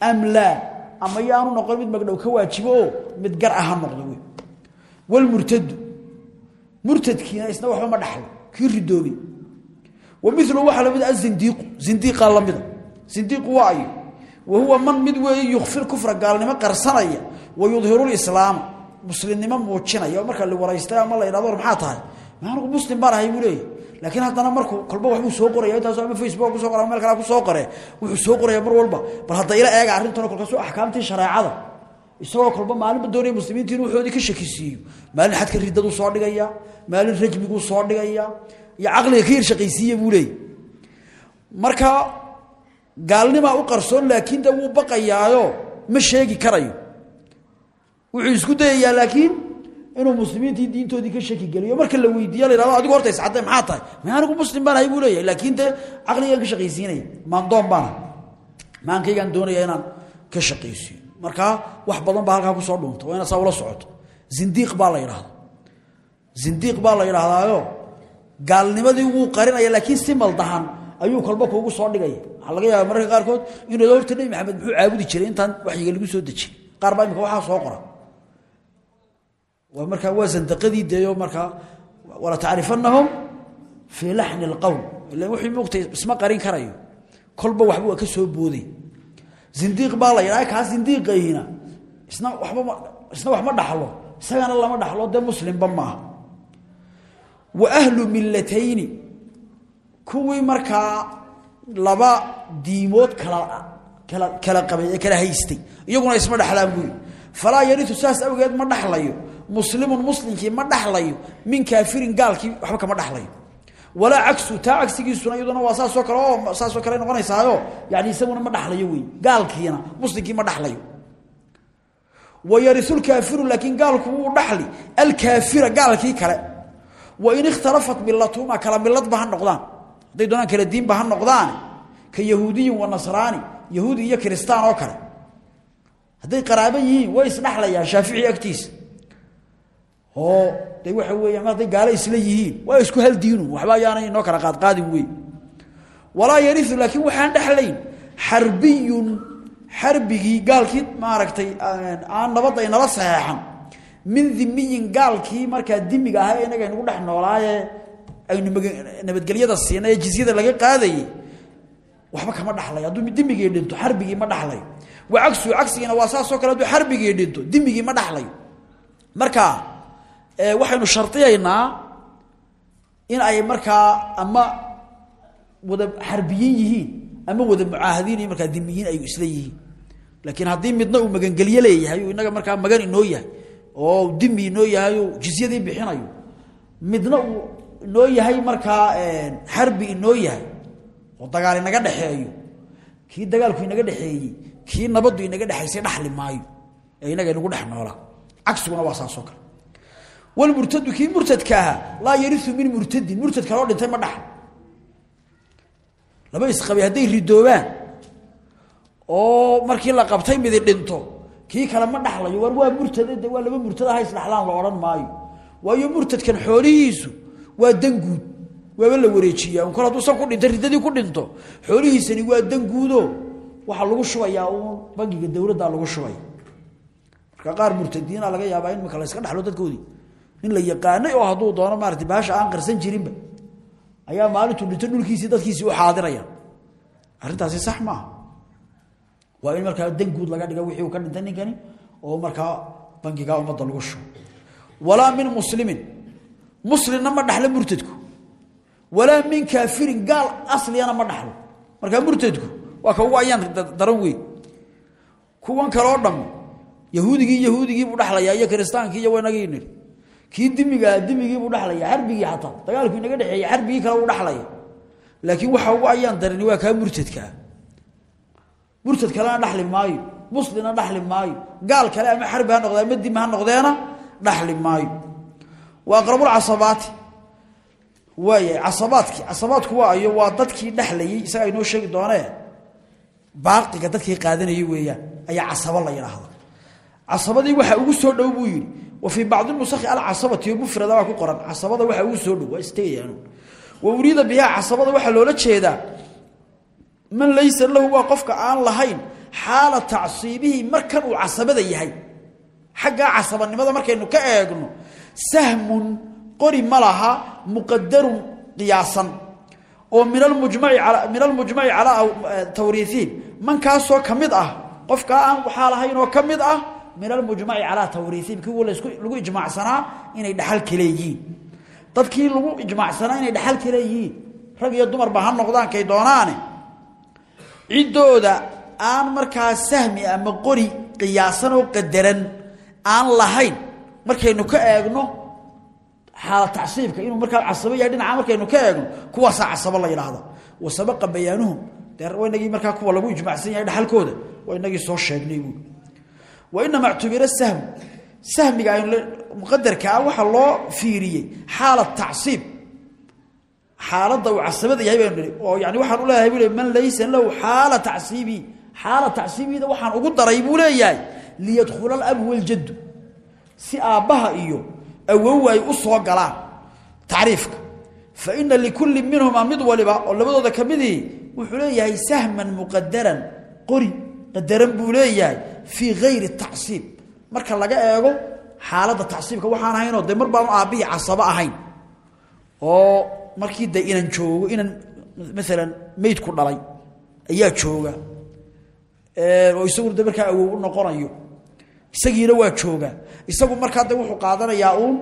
am laa ama yaanu noqon mid magdhow ka waajibo mid gar ah ha noqdo wey walmurtadu murtadkiina isna waxba ma dhaxlo kii ridoobay wa milu waxaa la mid azindiiqu zindiiqaa lamida zindiiqu waa ayo wa huwa man mid weeye yukfir kufra gaalnimo qarsanaya wa yudhiru lislaama muslimnimo muujinaya oo marka la waraystay ama la yidhahdo maxaa tahay? Maanugu muslim baan ahay laakiin haddana markuu kolba waxbuu soo qoraya intaasoo ama facebook ku soo qora ama meel kale ku soo qore wuxuu soo qoraya mar walba. Bal hadda ila eega arrintan kolkaasoo axkaamtii shareecada isagoo kolba maalinba doonaya muslimiinta inuu waxoodii ka shakisiiyo. Maalin xadka riddaduu soo dhigaya maalin rajmiguu soo dhigaya iyo caqliga ka yar shaqaysiiya buu leeyahy marka gaalnimaa u qarsoon laakiin de wuu baqayaayo ma sheegi karayo. Wuxuu isku dayayaa laakiin inuu muslimiintii diintoodii ka shaki geliyo. Marka la weydiiya la yhahdo adigu horta iscadday maxaa tahay? Ma anigu muslim baan ahay buu laakiin dee caqligaan ka shaqaysiinaya maandoon baana. Maankaygaan doonaya inaan ka shaqaysiiyo. Markaa wax badan baa halkaa ku soo dhunta waa inaad saa ula socoto. Zindiiq baa la yidhaahda zindiiq baa la yidhaahdaayo gaalnimadii wuu qarinaya laakiin si maldahan ayuu kolba kuugu soo dhigaya waxaa laga yaaba mararka qaarkood inuu horta nebi maxamed muxuu caabudi jiray intaan waxyiga lagu soo dejiyey qaar baa imika waxaa soo qora markaa waa sandaqadii deeyo markaa wala tacrifanahum fii laxni اlqowl ila wixii muugtay isma qarin karayo kolba waxba waa ka soo booday. Zindiiq baa la yidhaha kaa zindiiqayna isna waxba isna wax ma dhaxlo. Isagana lama dhaxlo dee muslimba maaha wa ahlu millatayni kuwii markaa laba diimood kala qabay ee kala haystay. Iyaguna isma dhaxlaan buuri falaa yariu saas awgeed ma dhaxlayo muslimun muslimkii ma dhaxlayo min kaafirin gaalkii waxba kama dhaxlayo. Walaa cagsu taa cagsigiisuna iyaduna waa saasoo kale oo saasoo kale noqonaysaayo yani isaguna ma dhaxlayo wey gaalkiina muslimkii ma dhaxlayo. Wa yariulkaafiru laakiin gaalku wuu dhaxli. Alkaafira gaalkii kale. Wain ikhtalafat milatuhuma kala miladba ha noqdaan. Hadday doonaan kala diinba ha noqdaan. Ka yahuudiyin wa nasraani yahuudi iyo kiristaan oo kale. Hadday qaraabo yihiin way isdhaxlayaan shaafici agtiisa oo de waxa weeyaan hadday gaalo isla yihiin waa isku hal diinu waxba ayaanay inoo kala qaadqaadin wey walaa yariu laakiin waxaan dhexlayn xarbiyun xarbigii gaalkii maaragtay aan nabadda inala saxeexan. Min dimiyin gaalkii markaa dimiga ahaa inaga inagu dhex noolaaye aynu nabadgelyada siinay ee jizyada laga qaadayey. Waxba kama dhaxlayo hadduu dimigii dhinto xarbigii ma dhaxlayo wa cagsu cagsigiina waa saasoo kale hadduu xarbigii dhinto dimigii ma dhaxlayo marka waxaynu shardiyaynaa in ay markaa ama wada xarbiyin yihiin ama wada mucaahadiin iyo markaa ay isla yihiin. Laakiin haddii midna uu magangelye leeyahay inaga markaa magan inoo yahay oo dimi inoo yahay oo jizyadii bixinayo midna uu inoo yahay markaa xarbi inoo yahay oo dagaal inaga dhexeeyo kii dagaalku inaga dhexeeyey kii nabaddu inaga dhexaysay dhaxli maayo ee inaga inagu dhex noolaa waa saasoo kale walmurtadu kii murtadka ahaa laa yariu min murtadin murtad kaloo dhintay ma dhaxlo laba isqabay hadday ridoobaan oo markii la qabtay midi dhinto kii kale ma dhaxlayo war waa murtad de waa laba murtad aha isdhaxlaan la odhan maayo. Waayo murtadkan xoolihiisu waa danguud waaba la wareejiyaa. Un kol hadduusan ku dhinta riddadii ku dhinto xoolihiisani waa danguudo waxaa lagu shubayaa uun bangiga dowladdaa lagu shubaya marka qaar murtadiina laga yaabaa in mika la yska dhexlo dadkoodii nin la yaqaanay oo hadduu doono maarata baasha aan qarsan jirinba ayaa maalintuu dhinto dhulkiisii dadkiisii u xaadiraya. Arrintaasi sax maaha. Waa in markaa danguud laga dhiga wixii uu ka dhintay ninkani oo markaa bangigaa ummadda lagu shubo. Walaa min muslimin muslimna ma dhaxlo murtadku. Walaa min kaafirin gaal asliyana ma dhaxlo. Markaa murtadku waa ka ugu daran weyn. Kuwan kaloo dhamm yahuudigii yahuudigii buu dhexlayaa iyo kiristaankii iyo wanagii niri kii dimigaa dimigii buu dhexlaya xarbigii xataa dagaalku inaga dhexeeya xarbigii kale uu dhexlaya laakiin waxa ugu ayaan darani waa kaa murtadkaa murtad kalena dhexli maayo muslina dhexli maayo gaal kale ama xarbi ha noqdee ama dimi ha noqdeena dhexli maayo. Wa aqrabulcasabaati waayahay casabaadkii casabaadku waa ayo waa dadkii dhexlayey isaga inoo sheegi doonee. Baaqiga dadkii qaadanayay weeyaan ayaa casabo la yidhaahda casabadii waxaa ugu soo dhow buu yidhi wa fii bacdi nusakhi alcasabati mufrada waa ku qoran. Casabada waxaa ugu soo dhow waa istagayaan wa uriida waxaa loola jeedaa man laysa lahu waa qofka aan lahayn xaala tacsiibihi markan uu casabada yahay. Xaggaa casabanimada markaynu ka eegno sahmun qori ma laha muqadarun qiyaasan. Oo min almujmaci min almujmaci calaa tawriihiin mankaasoo ka mid ah qofkaa aan waxaa lahayn oo ka mid ah min almujmaci calaa tawriihiin kuwa lagu ijmaacsanaa inay dhaxal kaleeyihiin dadkii lagu ijmaacsanaa inay dhaxal kaleeyihiin rag iyo dumarba ha noqdaan kay doonaane. Ciddooda aan markaa sahmi ama qori qiyaasan oo qadaran aan lahayn markaynu ka eegno xaala tacsiibka inuu markaa casabo yahay dhinaca markaynu ka eegno kuwaasaa casabo la yidhaahda wa sabaqa bayaanuhum dee waynagii markaa kuwa lagu ijmaacsan yahay dhaxalkooda waa inagii soo sheegnay buui wa inama ctubira sahmu sahmiga muqadarkaa waxaa loo fiiriyey. Xaala tacsiib. Xaaladda uu casabada yahay baynu nihi oo yani waxaan u leeyahay buu le man laysa lahu xaala tacsiibii xaala tacsiibiida waxaan ugu daray buu leeyahay. Liyadkhula alabu waljaddu. Si aabbaha iyo awow ay u soo galaan tacriifka fa ina likulli minhumaa mid waliba oo labadooda ka midii wuxuu leeyahay fii hayri tacsiib. Marka laga eego xaaladda tacsiibka waxaan ahaynoo dee mar baanu aabbihii casabo ahayn. Oo markii de inan joogo inan maalan meydku dhalay ayaa jooga. Oo isaguna de markaa noqonayo. Isagiina waa jooga. Isagu markaa de wuxuu qaadanayaa uun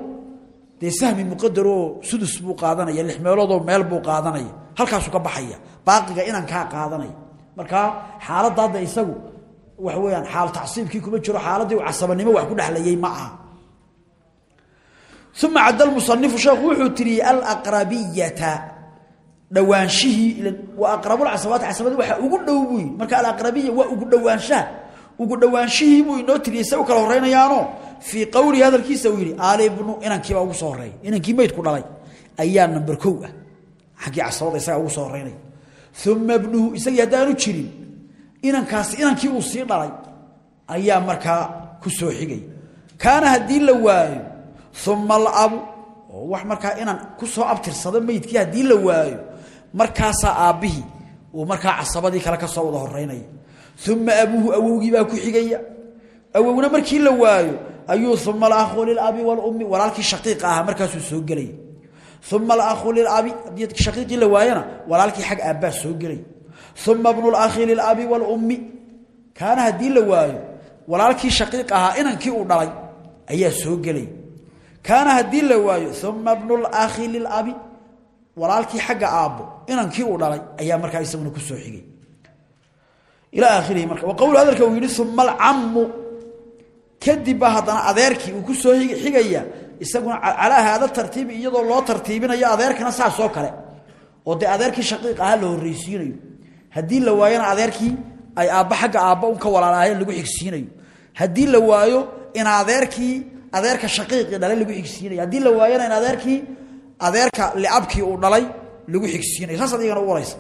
dee sahmi muqadaroo sudus buu qaadanaya lix meeloodoo meel buu qaadanaya. Halkaasuu ka baxaya. Baaqiga inankaa qaadanaya. Markaa xaaladda hadda isagu waxa weeyaan xaal tacsiibkii kuma jiro xaaladdii uu casabanimo wax ku dhexlayey ma aha. Uma cadda lmusanifu sheekhu wuxuu tiriyey alaqrabiyata. Dhawaanshihii wa aqrabulcasabaati casabadii waxaa ugu dhow buu yii marka alaqrabiya waa ugu dhowaanshaha ugu dhowaanshihii buu inoo tiriyey se kala horeynayaano fii qowlihi hadalkiisa uu yidhi alibnu inankiibaa ugu soo horreeya inankii meydku dhalay ayaa namber kow ah. Xaggii casabada isagaa ugu soo horeynaya uma bnuhu isagii haddaanu jirin inankaasi inankii uu sii dhalay ayaa markaa ku soo xigay. Kaana haddii la waayo uma alabu oo wax markaa inaan ku soo abtirsado meydkii haddii la waayo markaasaa aabbihii uu markaa casabadii kale ka soo wada horeynaya uma abuuhu awowgii baa ku xigaya. Awowna markii la waayo ayuu uma alahu lilabi walummi walaalkii shaqiiqa ahaa markaasuu soo gelaya uma alahu lilabi haddii shaqiiqii la waayana walaalkii xag aabbaa soo gelaya uma bnu lakhi lilabi walummi kaana haddii la waayo walaalkii shaqiiq ahaa inankii uu dhalay ayaa soo gelaya kaana haddii la waayo uma bnu lakhi lilabi walaalkii xagga aabbo inankii uu dhalay ayaa markaa isaguna ku soo xigay ilaa aakhirihi marka waqowlu hadalka uu yidhi uma alcammu kadib baa haddana adeerkii uu ku soo xigaya isaguna calaa haada tartiibi iyadoo loo tartiibinayo adeerkana saasoo kale oo dee adeerkii shaqiiq haddii la waayona adeerkii ay aabba xagga aabba un ka walaalaayeen lagu xigsiinayo. Haddii la waayo in adeerkii adeerka shaqiiqii dhalay lagu xigsiinayo. Haddii la waayona in adeerkii adeerka liabkii uu dhalay lagu xigsiinayo. Saas adigana u waraysa.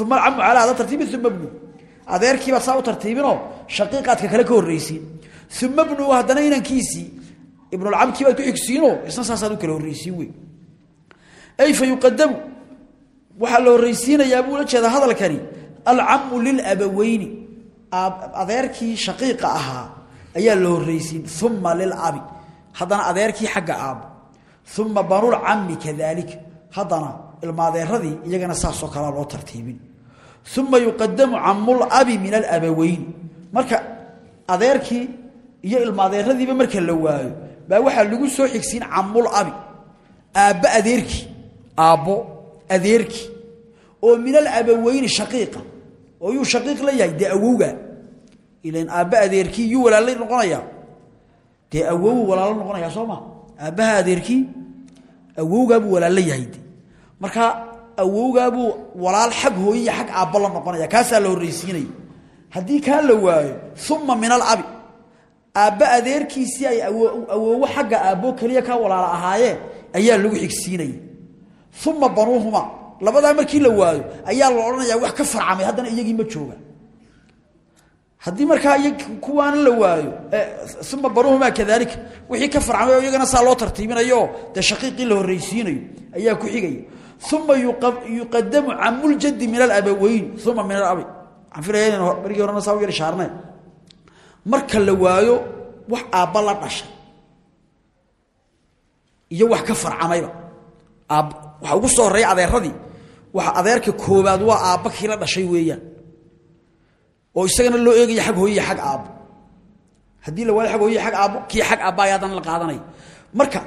Uma alcamu calaa hada tartiibi uma bnu adeerkiibaa saa u tartiibinoo shaqiiqaadka kale ka horreysiin uma bnu haddana inankiisii ibnulcamkii baad ku xigsiino isna saasaad u kala horreysiin wey ay fa waxaa la horreysiinayaa buu la jeedaa hadalkani alcamu lilabaweyni. Adeerkii shaqiiqa ahaa ayaa la horreysiin uma lilabi haddana adeerkii xagga aabbo uma banulcami kadaalika haddana ilmaadeeradii iyagana saasoo kalea loo tartiibin. Uma yuqadamu camulabi min alabaweyni. Marka adeerkii iyo ilmaadeeradiiba marka la waayo baa waxaa lagu soo xigsiin camulabi aabbo adeerkii aabbo adeerkii. Oo min alabaweyni shaqiiqa oo yuu shaqiiq la yahay dee awowga. Ilan aabba adeerkii yuu walaalay noqonaya. Dee awowu walaalo noqonaya soo ma? Aabbaha adeerkii awowgaabuu walaalla yahay. Marka awowgaabuu walaal xag hooye iyo xag la noqonaya kaasaa la horreysiinaya haddii kaa la waayo uma min alabi aabba adeerkiisii ay awoowo xagga aabbo keliya ka walaala ahaayeen ayaa lagu xigsiinaya. Uma banuuhuma labadaa markii la waayo ayaa la odhanayaa wax ka farcamay haddana iyagii ma jooga. Haddii markaa kuwaana la waayo uma banuuhuma kadalika wixii ka farcamay iyagana saa loo tartiibinayo dee shaqiiqii la horreysiinayo ayaa ku xigaya. Uma yuqadamu camuljadi min alabaweyn uma min alabi. Markii horena saa u yar ishaarnay marka la waayo wax aabba la dhashay. Iyo wax ka farcamayba waxa ugu soo horreeya adeeradii waxa adeerka koobaad waa aabba kii la dhashay weeyaan. Oo isagana loo eegaya xag hooye xag aabbo. Haddii la waayo ag hooye ag aabbo kii xag aabba ayaa haddana la qaadanaya. Marka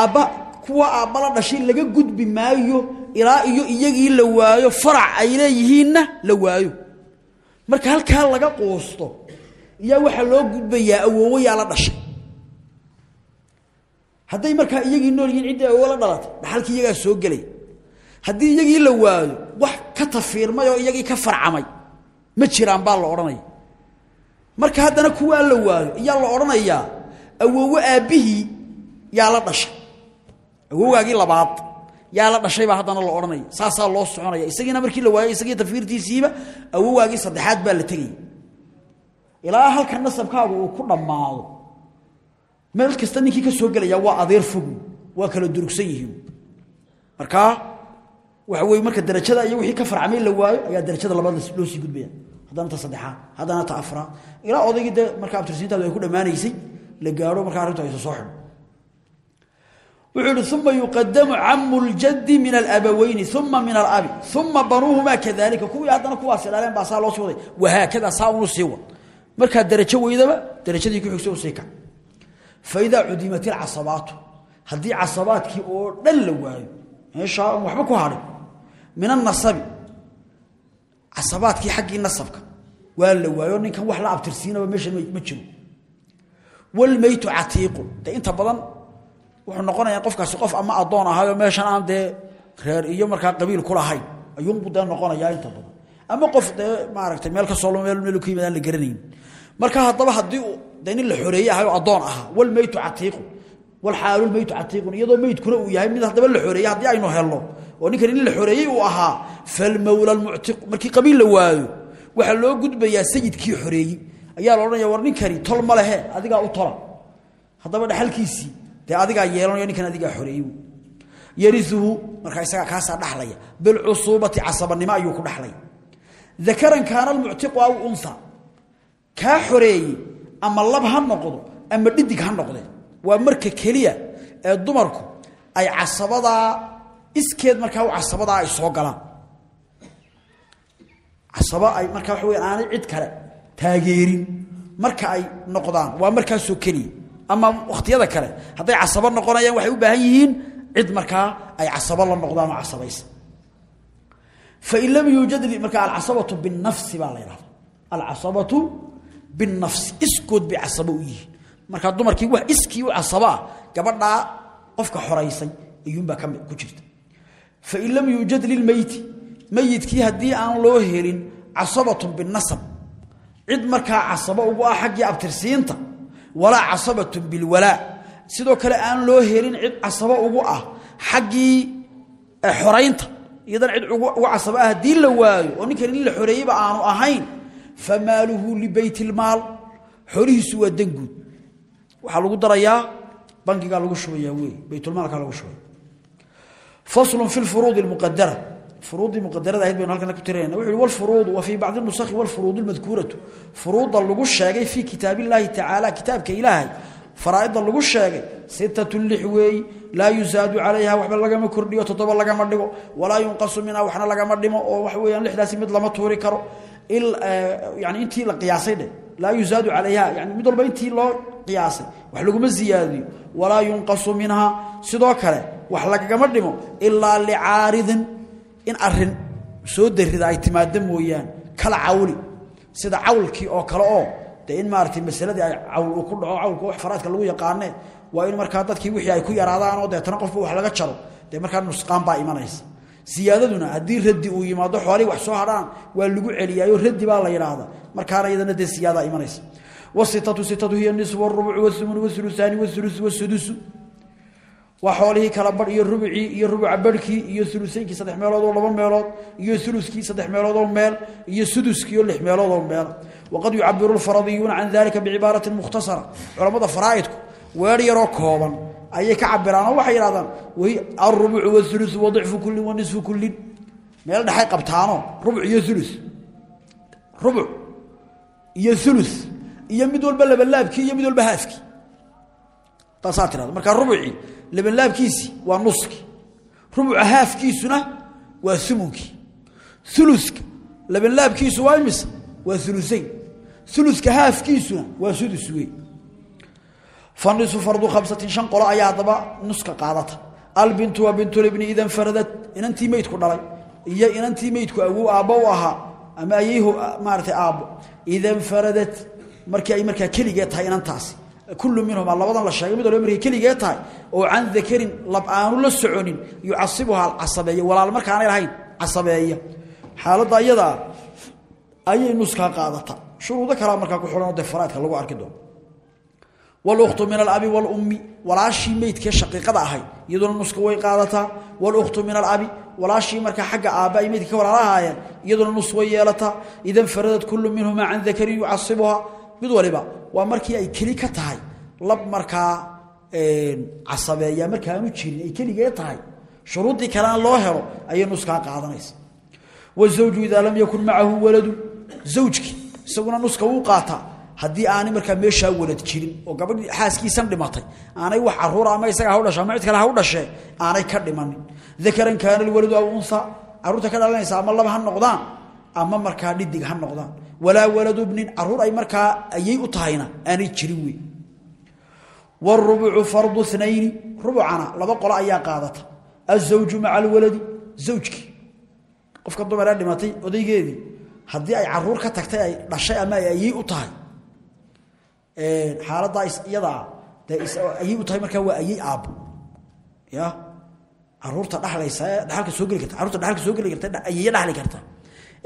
aabba kuwa aabba la dhashay laga gudbi maayo ilaa iyo iyagii la waayo farac ay leeyihiinna la waayo. Marka halkaa laga quusto iyaa waxaa loo gudbayaa awoowayaa la dhashay. Hadday markaa iyagii nool yihiin ciddii awoowo la dhalatay dhaxalkii iyagaa soo gelay haddii iyagii la waayo wax ka tafiirmay oo iyagii ka farcamay ma jiraan baa la odhanaya. Marka haddana kuwaa la waayo iyaa la odhanayaa awoowo aabbihii yaa la dhashay. Awowgaagii labaad yaa la dhashay baa haddana la odhanaya. Saasaa loo soconaya. Isagiina markii la waayo isagii tafiirtiisiiba awowgaagii saddexaad baa la tegaya. Ilaa halka nasabkaagu uu ku dhammaado. Meel kasta ninkii ka soo gelaya waa adeer fogu waa kala durugsan yihiin. Markaa waxa weye marka darajada iyo wixii ka farcamay la waayo ayaa darajada labaad loo sii gudbaya. Haddana ta saddexaad haddana ta afraad ilaa odaygii markaa abtirsiintaadu ay ku dhammaanaysay la gaadho markaa arrintu aysa soo xidho. Wuxuu ihi uma yuqadamu camu ljaddi min alabaweyni uma min alabi uma banuuhumaa kadalika kuwii haddana kuwaasi dhaleen baa loo sii waday. Wahaakada saa unu sii wad. Markaa darajo weydaba darajadii ku xigsa u kac faidaa cudimat ilcasabaatu haddii casabaadkii oo dhan la waayo meeshaa waxba ku hadhin min anasabi casabaadkii xaggii nasabka. Waa la waayo ninkan wax la abtirsiinaba meesha ma jiro. Walmeytu catiiqun dee inta badan wuxuu noqonayaa qofkaasi qof ama addoon ahaayo meeshan aan dee reer iyo markaa qabiil ku lahayn. Ayuunbu dee noqonayaa inta badan. Ama qof dee maaragtay meel ka soo meel meel ka yimid aan la garanayn. Marka haddaba haddii uu dee nin la xoreeye ahayo addoon ahaa walmeytu catiiqun walxaalulmeytu catiiqun. Iyadoo meydkuna uu yahay mid haddaba la xoreeyey haddii aynu helno oo ninkani nin la xoreeyey uu ahaa falmawla lmuctiqu markii qabiil la waayo waxaa loo gudbayaa sayidkii xoreeyey. Ayaa la odhanaya war ninkani tol ma lehe adigaa u tola. Haddaba dhexalkiisii dee adigaa yeelanayo ninkan adigaa xoreeyey yariuhu markaa isagaa kaasaa dhaxlaya bilcusuubati casabanimo ayuu ku dhaxlaya. Dakaran kaana almuctiqu aw unha kaa xoreeyey ama lab ha noqdo ama dhidig ha noqde waa marka keliya ee dumarku ay casabadaa iskeed markaa casabadaa ay soo galaan. Casaba ay markaa waxa weya cid kale taageerin. Marka ay noqdaan waa markaasoo keliya ama wakhtiyada kale hadday casabo noqonayaan waxay u baahan yihiin cid markaa ay casabo la noqdaan oo casabaysa. Fain lam yuujad markaa alcasabatu binafsi baa la ydhahda alcasabatu binafsi iskood bay casabo u yihiin. Markaa dumarkii wax iskii u casabo ah qofka xoraysay ayuunbaa kami ku jirta fain lam yuujad lilmeyti meyidkii haddii aan loo helin casabatun binasab cid markaa casabo ugu ah xaggii abtirsiinta walaa casabatun bilwalaa sidoo kale aan loo helin cid casabo ugu ah xaggii xoraynta iyadan cid ugu casabo ah haddii la waayo oo ninkani nin la xoreeyeyba aanu ahayn famaaluhu libeyt ilmaal xoolihiisu waa danguud waxaa lagu darayaa bankigaa lagu shubayaa wey baytulmaalkaa lagu shubaya faslun fi lfuruudi lmuqadara furuuddii muqadarada ahayd baynu halkana ku tirinayna wuxu uhi walfuruudu wa fii bacdi nusakhi walfuruudu lmadkuuratu furuudda lagu sheegay fii kitaab illaahi tacaala kitaabka ilaahay faraa'idda lagu sheegay sitatu lix weeyi laa yusaadu calayha waxba lagama kordhiyo toddoba lagama dhigo walaa yunqasu minha waxna lagama dhimo oo waxa weeyaan lixdaasi mid lama tuuri karo yani intii la qiyaasay dheh laa yusaadu calayha yani mid walba intii loo qiyaasay wax laguma ziyaadiyo walaa yunqasu minha sidoo kale wax lagagama dhimo ilaa licaaridin in arrin soo darida ay timaado mooyaan kala cawli sida cawlkii oo kale oo dee in maaragtay masaladii ay cawl ku dhaco cawlka wax faraadka lagu yaqaane waa in markaa dadkii wixii ay ku yaraadaan oo deetana qofba wax laga jaro dee markaa nusqaan baa imanaysa. Siyaadaduna haddii raddi uu yimaado xoolihii wax soo hadhaan waa lagu celiyaayo raddi baa la yidhaahda markaana iyadana dee siyaadaa imanaysa. Wasitatu sitatu hiya nisfu warubucu wathumunu wathulusaani wathulusu wasudusu waa xoolihii kala badh iyo rubucii iyo rubuca badhkii iyo ulusaynkii saddex meelood oo laba meelood iyo uluskii saddex meelood oo meel iyo suduskii oo lix meelood oo meel. Waqad yucabiru lfaradiyuuna can dalika bicibaaratin mukhtasara. Culammada faraa'idku weer yaroo kooban ayay ka cabiraan oo waxay yidhahdaan way alrubucu waulusu wadicfu kullin wa nisfu kullin. Meel dhexay qabtaanoo rubuc iyo ulus rubuc iyo ulus iyo mid walba labalaabkii iyo mid walba haafkii taasaa tirada markaa rubucii waa nuski. Rubuca haafkiisuna waa umunkii uluska labanlaabkiisu waa imisa waa ulusayn uluska haafkiisuna waa sudus wey fanisu fardu khamsatin shan qolo ayaa haddaba nuska qaadata. Albintu waa bintulibni ida nfaradad inantii meydku dhalay iyo inantii meydku awow aabbo u ahaa ama ayayho maaratay aabbo ida nfaradad markii ay markaa keligee tahay inantaasi. Kullu minhuma labadan la sheegay mid walba markay keligee tahay oo can dakarin lab aanu la soconin yucasibuhaa casabeeya walaal markaanay lahayn casabeeya. Xaaladda iyadaa ayay nuskaa qaadata. Shuruudo kalaa markaa ku xidhanoo dee faraadka lagu arki doono. Walukhtu min alabi walummi walaashii meydkee shaqiiqada ahayd iyaduna nuska way qaadataa. Walukhtu min alabi walaashii markaa xagga aabba ay meydka ka walaalahaayeen iyaduna nus way yeelataa idan faradad kullu minhumaa can dakarin yucasibuhaa. Mid waliba waa markii ay keli ka tahay. Lab markaa casabeeya markaanu jirin ay keligee tahay. Shuruuddii kalena loo helo ayay nuskaa qaadanaysa. Wazawju idaa lam yakun macahu waladu. Zawjkii isaguna nuska wuu qaataa haddii aanay markaa meeshaa walad jirin oo gabadhii xaaskiisan dhimatay aanay wax caruura ama isaga ha dhasha ama cid kale ha u dhashee aanay ka dhimanin. Dakaran kaana alwaladu aw unha carruurta ka dhalanaysa ama laba ha noqdaan ama markaa dhidig ha noqdaan. Walaa waladu bnin carruur ay markaa ayay u tahayna aanay jirin wey wاrubucu fardu nayni rubucana laba qolo ayaa qaadata. Azawju maca alwaladi zawjkii qofka dumaree dhimatay odaygeedii haddii ay carruur ka tagtay ay dhashay ama ay ayay u tahay xaaladdaa iyadaa dee ayay u tahay markaa waa ayay aabbo ya? Caruurta dhalaysa dhaalka soo geli karta carurta dhaalka soo geli karta ayeeye dhali karta.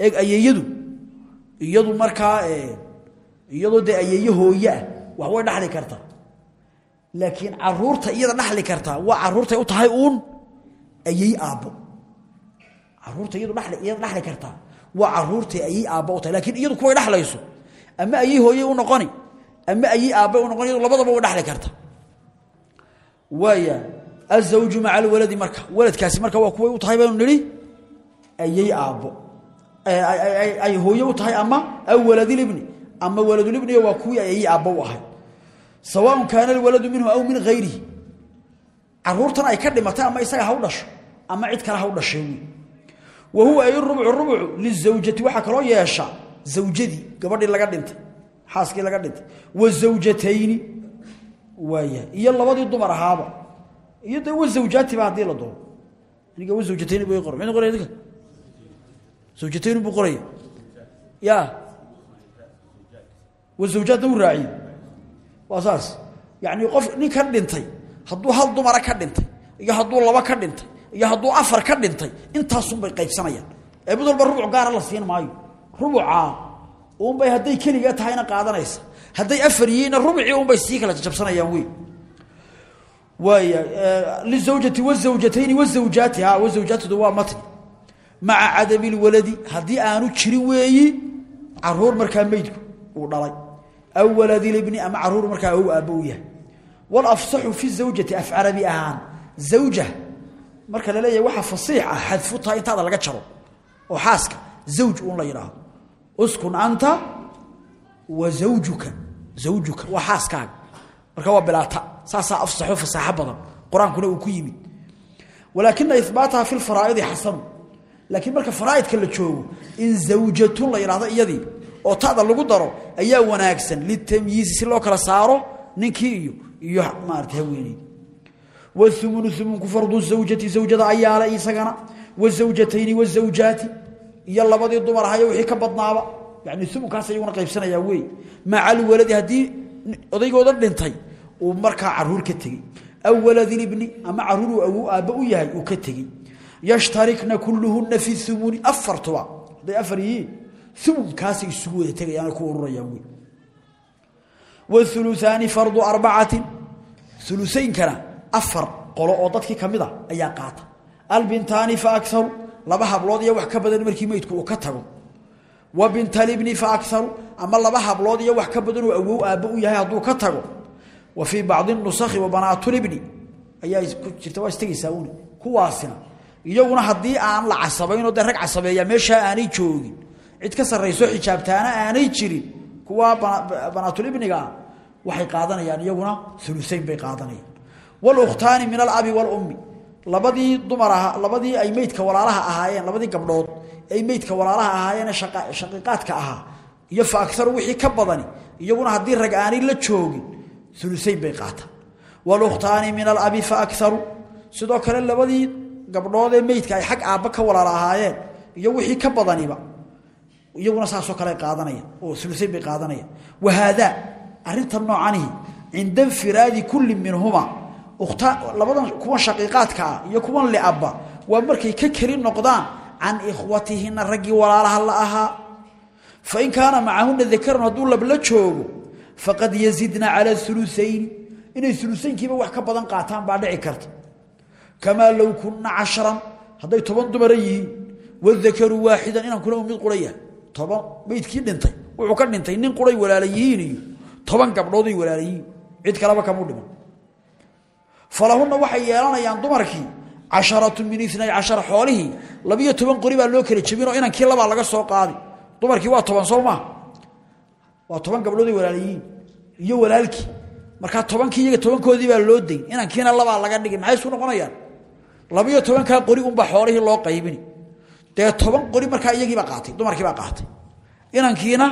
Eeg ayeeyadu iyadu markaa iyadoo dee ayeeye hooyeah wax way dhaxli kartaa laakiin carruurta iyada dhaxli kartaa waa caruurtay u tahay uun ayey aabbo carruurta iyadu dhali iyada dhaxli kartaa waa caruurtay ayey aabbo u tahay. Lakiin iyadu kuway dhaxlayso. Ama ayey hooye u noqoni ama ayey aabba u noqoni iyadu labadaba way dhaxli karta. Waaya azawju maca alwaladi marka waladkaasi marka waa kuway u tahay baynu nidhi ayey aabbo. Ay hooye u tahay ama aw waladilibni ama waladulibni waa kuwii ayay aabbo u ahay sawaaun kaana alwaladu minhu aw min hayrihi caruurtan ay ka dhimatay ama isaga ha u dhasho ama cid kale ha u dhashee wy wa huwa ay rubucu rubucu lizawjati waxaa kaloo yeesha laga dhintay xaaskii laga dhintay. Wa zawjatayni waaya iyo labadii dumar ahaaba. Iyo dee wa zawjaatiba haddii la doono. Aniga wa zawjatayni bu qor mid qoraya idinka zawjatayn buu qoraya. Ya. Wazawjaadna u raaciye. Waa qof nin dhintay hadduu hal dumara ka dhintay iyo hadduu laba ka dhintay iyo hadduu afar ka dhintay intaasunbay qaybsanayaan. Ee mid walba rubuc gaara la siin maayo. Rubucaa uunbay hadday keligaa tahayna qaadanaysa. Hadday afar yihiinna rubucii unbay sii kala jabsanayaan wey waaya lizawjati wazawjatayni wazawjaati ha wazawjaatidu waa matni. Maca cadami lwaladi haddii aanu jirin weeyi carruur markaa meydku uu dhalay. Aw waladilibni ama carruur markaa ow aabbo u yahay. Fi zawjati af carabi ahaan zawja marka la leeyahay waxaa fasiix ah xadfutaa intaada laga jaro oo xaaska zawj uun la yidhaahdo uskun anta wa zawjuka zawjuka. Waa xaaskaaga. Marka waa bilaata. Saasaa afsaxo fasaaxo badan. Uu ku yimid. Walaakina ihbaataha fi lfaraa'idi xasanu. Laakiin marka faraaidka la joogo in zawjatun la yidhahdo iyadii oo tada lagu daro ayaa wanaagsan. Litamyiizi si loo kala saaro ninkii iyo iyo maarata haweeneyd. Waumunu umunku fardu zawjati zawjada ayaala isagana. Wazawjatayni wazawjaati iyo labadii dumar ahayo wixii ka badnaaba. Yani umunkaas iyaguna qaybsanayaa wey maca alwaladi haddii odaygooda dhintay uu markaa carruur ka tegey aw waladilibni ama caruuruu awow aabba u yahay uu ka tegey yashtarikna kulluhunna fi umuni afartuba hadday afar yihiin isugu wada tegayaana ku ururayaan wey wuluaani fardu arbacatin ulusaynkana afar qolo oo dadkii ka mid a ayaa qaata. Albintaani fa akaru laba hablood iyo wax ka badan markii meydku uu ka tago. Wa bintalibni fa akaru ama laba hablood iyo wax ka badan uu awow aabba u yahay hadduu ka tago. Wa fii bacdi nusakhi wa banaatulibni ayaa ku jirta waa istegaysaa uni kuwaasina iyaguna haddii aan la casabaynoo dee rag casabeeya meeshaa aanay joogin cid ka sarrayso xijaabtaana aanay jirin kuwa banaatulibnigaa waxay qaadanayaan iyaguna ulusayn bay qaadanayaan. Walukhtaani min alabi walummi labadii dumar labadii ay meydka walaalaha ahaayeen labadii gabdhood ay meydka walaalaha ahaayeen shaqiiqaadka ahaa iyo fa wixii ka badani iyaguna haddii rag aanay la joogin ulusayn bay qaataan walukhtaani min alabi fa akaru sidoo kale labadii gabdhoodee meydka ay xag aabba ka walaala ahaayeen iyo wixii ka badaniba iyaguna saasoo kale qaadanayaan oo ulusayn bay qaadanayaan. Wahaadaa arintan noocanihi cinda infiraadi kulli minhuma labadan kuwan shaqiiqaadka ah iyo kuwan liabba waa markay ka keli noqdaan can ikhwatihina raggii walaalaha la ahaa fain kaana macahuna dakaran hadduu labla joogo faqad yazidna cala ulusayni inay ulusaynkiiba wax ka badan qaataan baa dhici karta. Kamaa low kunna casharan hadday toban dumara yihiin wadakaru waaxidan inaan kuna mid qura yahay toban meydkii dhintay wuxuu ka dhintay nin quray walaala yihiin iyo toban gabdhooday walaala yihiin cid kaleba kamuu dhiman falahunna waxay yeelanayaan dumarkii casharatu min inay cashara xoolihii labiyo loo kala jebinoo inankii labaa laga soo qaadi. Dumarkii waa toban soo maaha waa toban gabdhooday walaala yihiin iyo walaalkii. Markaa tobankii iyaga tobankoodii baa loo dayn inankiina labaa laga dhigay maxay isku noqonayaan? Labiyo tobankaa qori unbaa xoolihii loo qaybini. Dee toban qori markaa iyagiibaa qaatay dumarkiibaa qaatay. Inankiina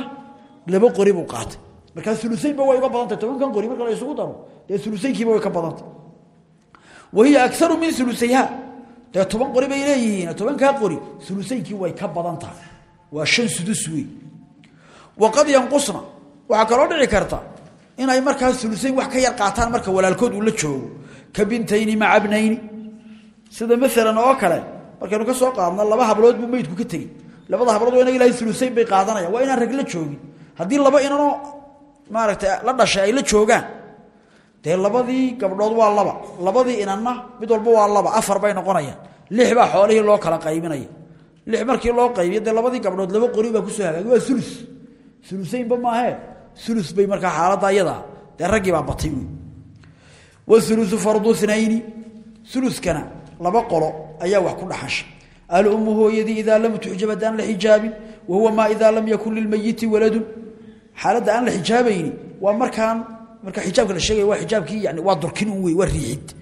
laba qori buu qaatay. Markaa ulusaynba way uga badantay tobankan qori marka la isugu daro dee ulusaynkiiba way ka badantay wahiya akaru min ulusayha dee toban qori bay leeyihiin tobankaa qori ulusaynkii way ka badan tahay waa shan sudus wey waqad yanqusna waxaa kaloo dhici karta inay markaa ulusayn wax ka yar qaataan marka walaalkood uu la joogo ka bintayni maca bnayni sida maalan oo kale markaynu ka soo qaadno laba hablood buu meydku ka tegey labada hablood waa ina ilahay ulusayn dee labadii gabdhood waa laba. Labadii inanna mid walba waa laba. Afar bay noqonayaan. Lix baa xoolihii loo kala qaybinaya. Lix markii loo qaybiyo dee labadii gabdhood laba qori baa ku soo hagaagay. Waa ulu ulusaynba maahee ulu bay markaa xaaladda ayadaa dee raggii baa batay wey wauluu fardu inayni ulukana laba qolo ayaa wax ku dhaxasha alummu hooyadii idaa lam tuxjab haddaan la xijaabin wa huwa maa idaa lam yakun lilmayiti waladun. Xaaladda aan la xijaabayni waa markaan marka xijaabka la sheegaya waa xijaabkii yani waa durkin un wey waa riixid.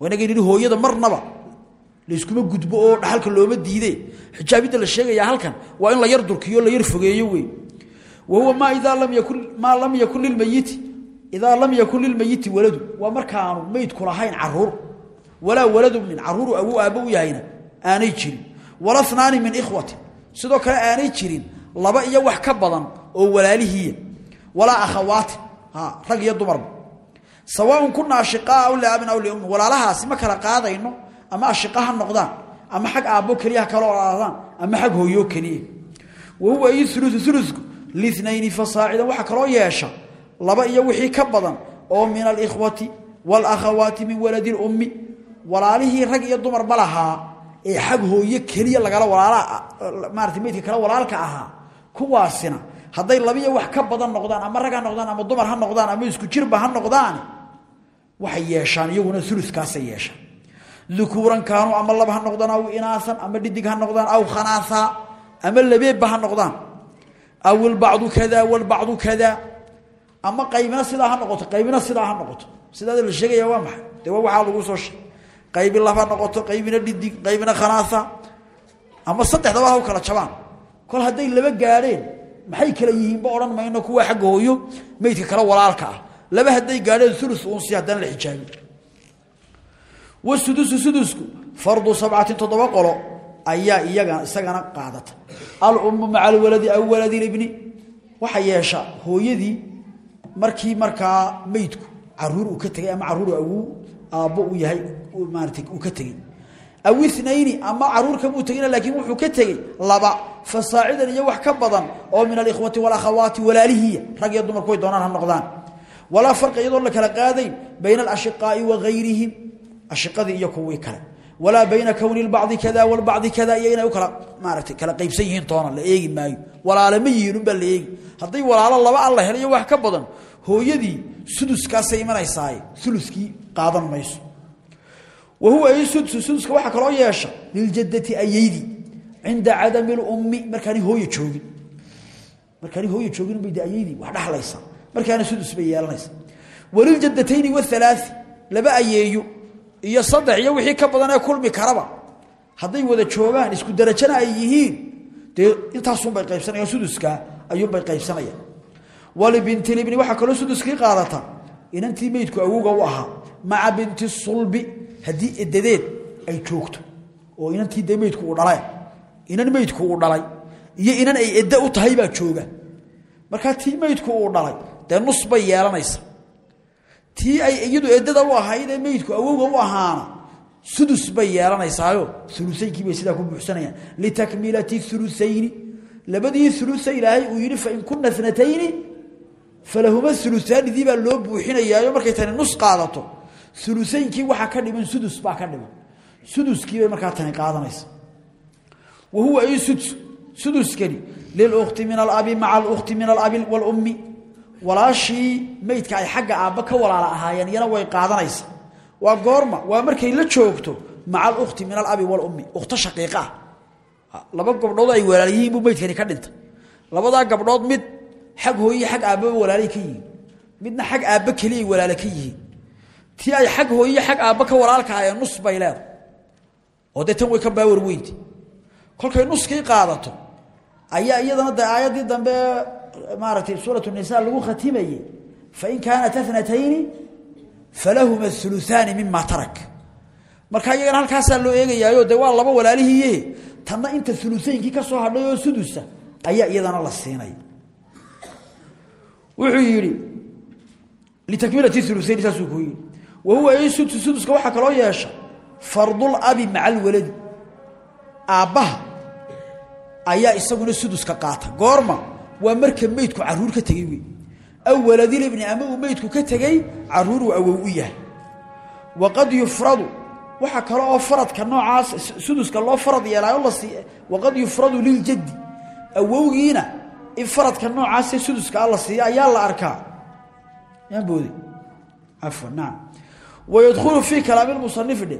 Inaga nihi hooyada marnaba layskuma gudbo oo dhaxalka looma diide. Xijaabidda la sheegaya halkan waa in la yar durkiyo la yar fogeeyo wey wa huwa maa idaa lam yakun maa lam yakun lilmayiti idaa lam yakun lilmayiti waladu. Waa markaanu meydku lahayn carruur. Walaa waladu min caruuru awow aabbo u yahayna aanay jirin. Wala naani min ikhwati. Sidoo kale aanay jirin laba iyo wax ka badan oo walaalihiiya walaa akhawaati rag iyo dumarba. Sawaaun kunaa ashiqaa aw liabin aw liummi walaalahaasi ma kala qaadayno ama ashiqa ha noqdaan ama xag aabbo keliya ha kala olaadaan ama xag hooyo keliya. Wa huwa iyo ulusu ulusku linayni fasaacidan waxaa kaloo yeesha laba iyo wixii ka badan oo min alikhwati walakhawaati min waladi lummi walaalihii rag iyo dumar ma ee xag hooyo keliya lagala walaala maarata meydka kale walaalka ahaa kuwaasina hadday labiyo wax ka badan noqdaan ama rag ha noqdaan ama dumar ha noqdaan ama isku jirba ha noqdaan waxay yeeshaan iyaguna ulukaasay yeeshaan. Ukuuran kaanuu ama laba ha noqdaan aw inaasan ama dhidig ha noqdaan aw khanaasa ama labeebba ha noqdaan. Aw ilbacdu kada walbacdu kada. Ama qaybina sidaa ha noqoto qaybina sidaa ha noqoto. Sidaada la sheegaya waa maxay? Dee waa lagu soo sheegay. Qaybi lab ha noqoto qaybina dhidig qaybina khanaasa. Ama saddexdaba ha kala jabaan. Kol hadday laba gaadheen maxay kala yihiinba odhan mayno kuwa xagga hooyo meydka kale walaalka ah. Laba hadday gaadheen ulus unsi haddaan la xijaabin wasudusu sudusku fardu sabcatin toddoba ayaa iyaga isagana qaadata. Alummu maca alwaladi aw waladi libni. Waxa yeesha hooyadii markii markaa meydku carruur uu ka tegay ama carruur awuu aabbo uu yahay maarata uu ka tegey aw inayni ama carruur kamuu tegina laakiin wuxuu ka tegey laba fasaacidan iyo wax ka badan oo min alikhwati walakhawaati walaalihiya rag iyo dumarku way doonaan ha noqdaan. Walaa farqa iyadoon la kala qaadayn bayna alashiqaai wa gayrihim ashiqadii iyo kuwii kale. Walaa bayna kowni bacdi kada walbacdi kada iyo inay u kala maarata kala qaybsan yihiin toona la eegi maayo. Walaale ma yihiin unbaa la eegi. Hadday walaalo laba alla hel iyo wax ka badan hooyadii suduskaasay imanaysaay uluskii qaadan mayso. Wa huwa cinda cadami lummi markaani hooye joogin. Markaani hooye joogin unbay de ayeydii wax dhexlaysa markaana sudus bay yeelanaysa. Waliljaddatayni waalaai laba ayeeyo iyo saddex iyo wixii ka badan ee kulmi karaba. Hadday wada joogaan isku darajana ay yihiin dee intaasunbay qaybsanayaan suduska ayuunbay qaybsanayaan. Walibintilibni waxaa kaloo suduskii qaadata inantii meydku awowga u ahaa maca binti sulbi haddii edadeed ay joogto oo inantii dee meydku uu dhala inan meydku uu dhalay iyo inan ay edda u tahay baa jooga. Markaa tii meydku uu dhalay dee nus yeelanaysa. Tii ay iyadu eddada u ahayd ee meydku awowga u ahaana sudus bay yeelanaysaayo ulusayinkii bay sidaa ku buuxsanayaan. Litakmilati ulusayni labadii ulusa ilaahay uu yidhi fain kuna natayni falahuma ulusaanidii baa loo buuxinayaayo markay tani nus qaadato. Ulusaynkii waxaa ka dhiman sudus baa ka dhiman. Suduskiibay markaa tani qaadanaysa wa huwa ay sudus suduskani lilukti min alabi maca alukti min alabi walummi walaashii meydka ay xagga aabba ka walaala ahaayeen iyana way qaadanaysa waa goorma waa markay la joogto maca alukti min alabi walummi ukhto shaqiiqa ah laba gabdhood ay walaal yihiin buu meydkani ka dhintay labadaa gabdhood mid xag hooye xag aabbaba walaalay ka yihiin midna xag aabbe keliya walaale ka yihiin tii ay xag hooye xag aabba ka walaalka ahayeen nus kolkay nuskii qaadato. Ayaa iyadana de aayaddii dambe maaragtay suurat nisa lagu khatimaye fain kaanat atnatayni falahuma uluaani mima tarak. Marka iyagana halkaasaa loo eegayaayo de waa laba walaalihiiye. Tanna inta ulusaynkii ka soo hadhay oo sudusa ayaa iyadana la siinay. Wuxuu yidhi litakmilati ulusayn saasuu ku wa huwa suduska waxaa kaloo yeesha fardulabi maca alwaladi aabbaha ayaa isaguna suduska qaata. Goorma waa marka meydku carruur ka tegey wey aw waladilibni ama uu meydku ka tegey carruur uu awow u yahay. Waqad yufradu waxaa kale oo faradka noocaas suduska loo farad yeelaayo la sii waqad yufradu liljaddi awowgiina in faradka noocaasee suduska la siiya ayaa la arkaa. Yaan boodi cafwan nacam wayadkhulu fii kalaami lmusanifi dhe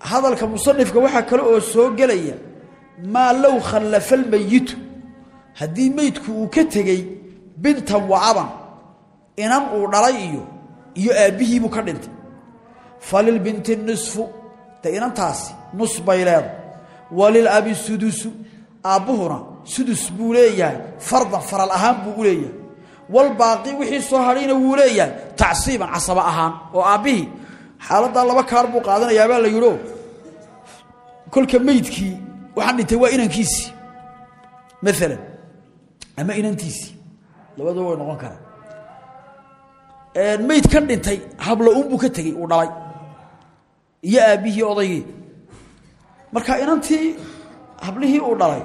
hadalka musanifka waxaa kale oo soo gelaya maa low khallafa almayitu haddii meydku uu ka tegey bintan wa aban inan uu dhalay iyo iyo aabbihiibuu ka dhintay. Falilbinti nisfu de inantaasi nus bay leedahay. Walilabi sudusu aabbuhuna sudus buu leeyahay fardan faral ahaan buu u leeyahay. Walbaaqi wixii soo hadhayna wuu leeyahay tacsiiban casaba ahaan oo aabbihii xaaladdaa laba kaar buu qaadanayaabaa la yidho kolka meydkii waxaan dhintay waa inankiisii maalan ama inantiisii labadaba way noqon karaa meyd kan dhintay hablo unbuu ka tegey uu dhalay. Iyo aabbihii odaygii. Marka inantii hablihii uu dhalay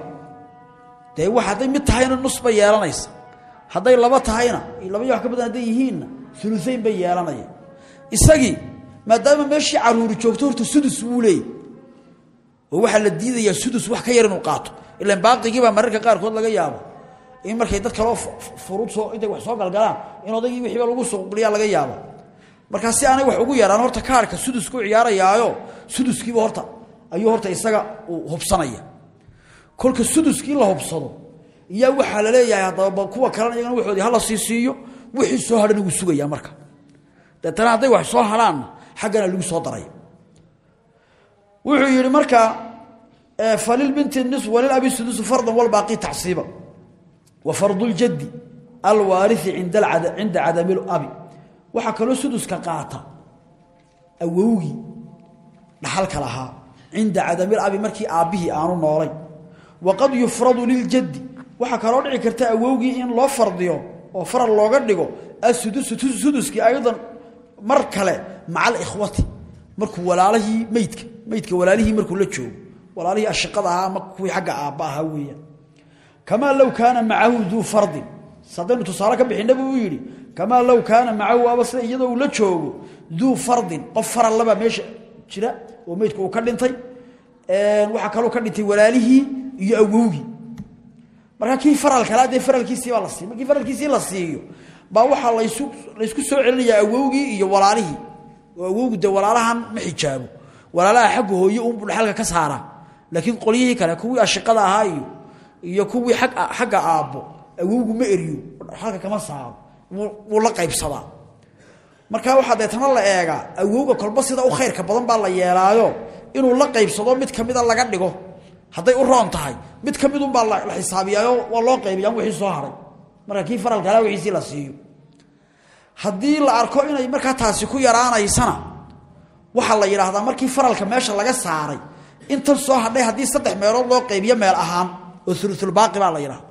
dee wa hadday mid tahayna nus bay yeelanaysa. Hadday laba tahayna laba iyo wax ka badan hadday yihiinna uluayn bay yeelanaya isagii maadaama meeshii caruuri joogto horta sudus wuu leeyay oo waxaa la diidayaa sudus wax ka yar inuu qaato. Ilan baaqigiibaa mararka qaarkood laga yaabo. In markay dad kaleo furuud soo intay wax soo galgalaan in odaygii wixiiba lagu suuqliyaa laga yaabo. Markaa si aanay wax ugu yaraan horta kaarhka sudusku ciyaarayaayo suduskiiba horta ayuu horta isaga uu hubsanaya. Kolka suduskii la hubsado iyaa waxaa la leeyahay haddaba kuwa kalena iyagana waxoodii hala sii wixii soo hadhan ugu sugayaa marka. Deetana hadday wax soo hadhaanna xaggana lagu soo daray wuxuu yidhi markaa falilbinti nis walilabi sudusu fardan walbaaqi tacsiiba. Wa fardu ljaddi alwaariثi cinda cadami abi. Waxaa kaloo suduska qaata awowgii dhaxalka lahaa cinda cadamilabi markii aabbihii aanu noolayn. Waqad yufradu liljaddi waxaa kaloo dhici karta awowgii in loo fardiyo oo faral looga dhigo asudusu suduskii aydan mar kale maca alikhwati markuu walaalihii meydka meydka walaalihii markuu la joogo walaalihii ashiqada ahaa ama kuwii xagga aabba ahaa weeyaan. Kamaa low kaana macahu duu fardin. Sadaynu tusaale ka bixinna buu yidhi kamaa low kaana macahu aba uu la joogo duu fardin qof farallabaa meesha jira oo meydku uu ka dhintay waxaa kaloo ka dhintay walaalihii iyo awowgii marka kii faral kale dee faralkiisii baa la siiy markii faralkiisii la siiyo baa waxaa laysu laysku soo celinayaa awowgii iyo walaalihii dee walaalahan ma xijaabo. Walaalaha xagga hooye uunbu dhexalka ka saaraa. Laakiin qolyihii kale kuwii ashiqada ahaa iyo iyo kuwii ag xagga aabbo awowgu ma eriyo. Dhexalka kama saaro. Wuu la qaybsadaa. Marka waxaa deetana la eegaa awowga kolba sida u khayrka badan baa la yeelaayo inuu la qaybsado mid kamida laga dhigo. Hadday u roon tahay mid ka midunbaa la xisaabiyaayo waa loo qaybiyaan wixii soo haray. Marka kii faralkala wiiisii la siiyo haddii la arko inay markaa taasi ku yaraanaysana waxaa la yidhaahdaa markii faralka meesha laga saaray intan soo hadhay haddii saddex meelood loo qaybiyo meel ahaan oo ulusulbaaqi baa la yidhahda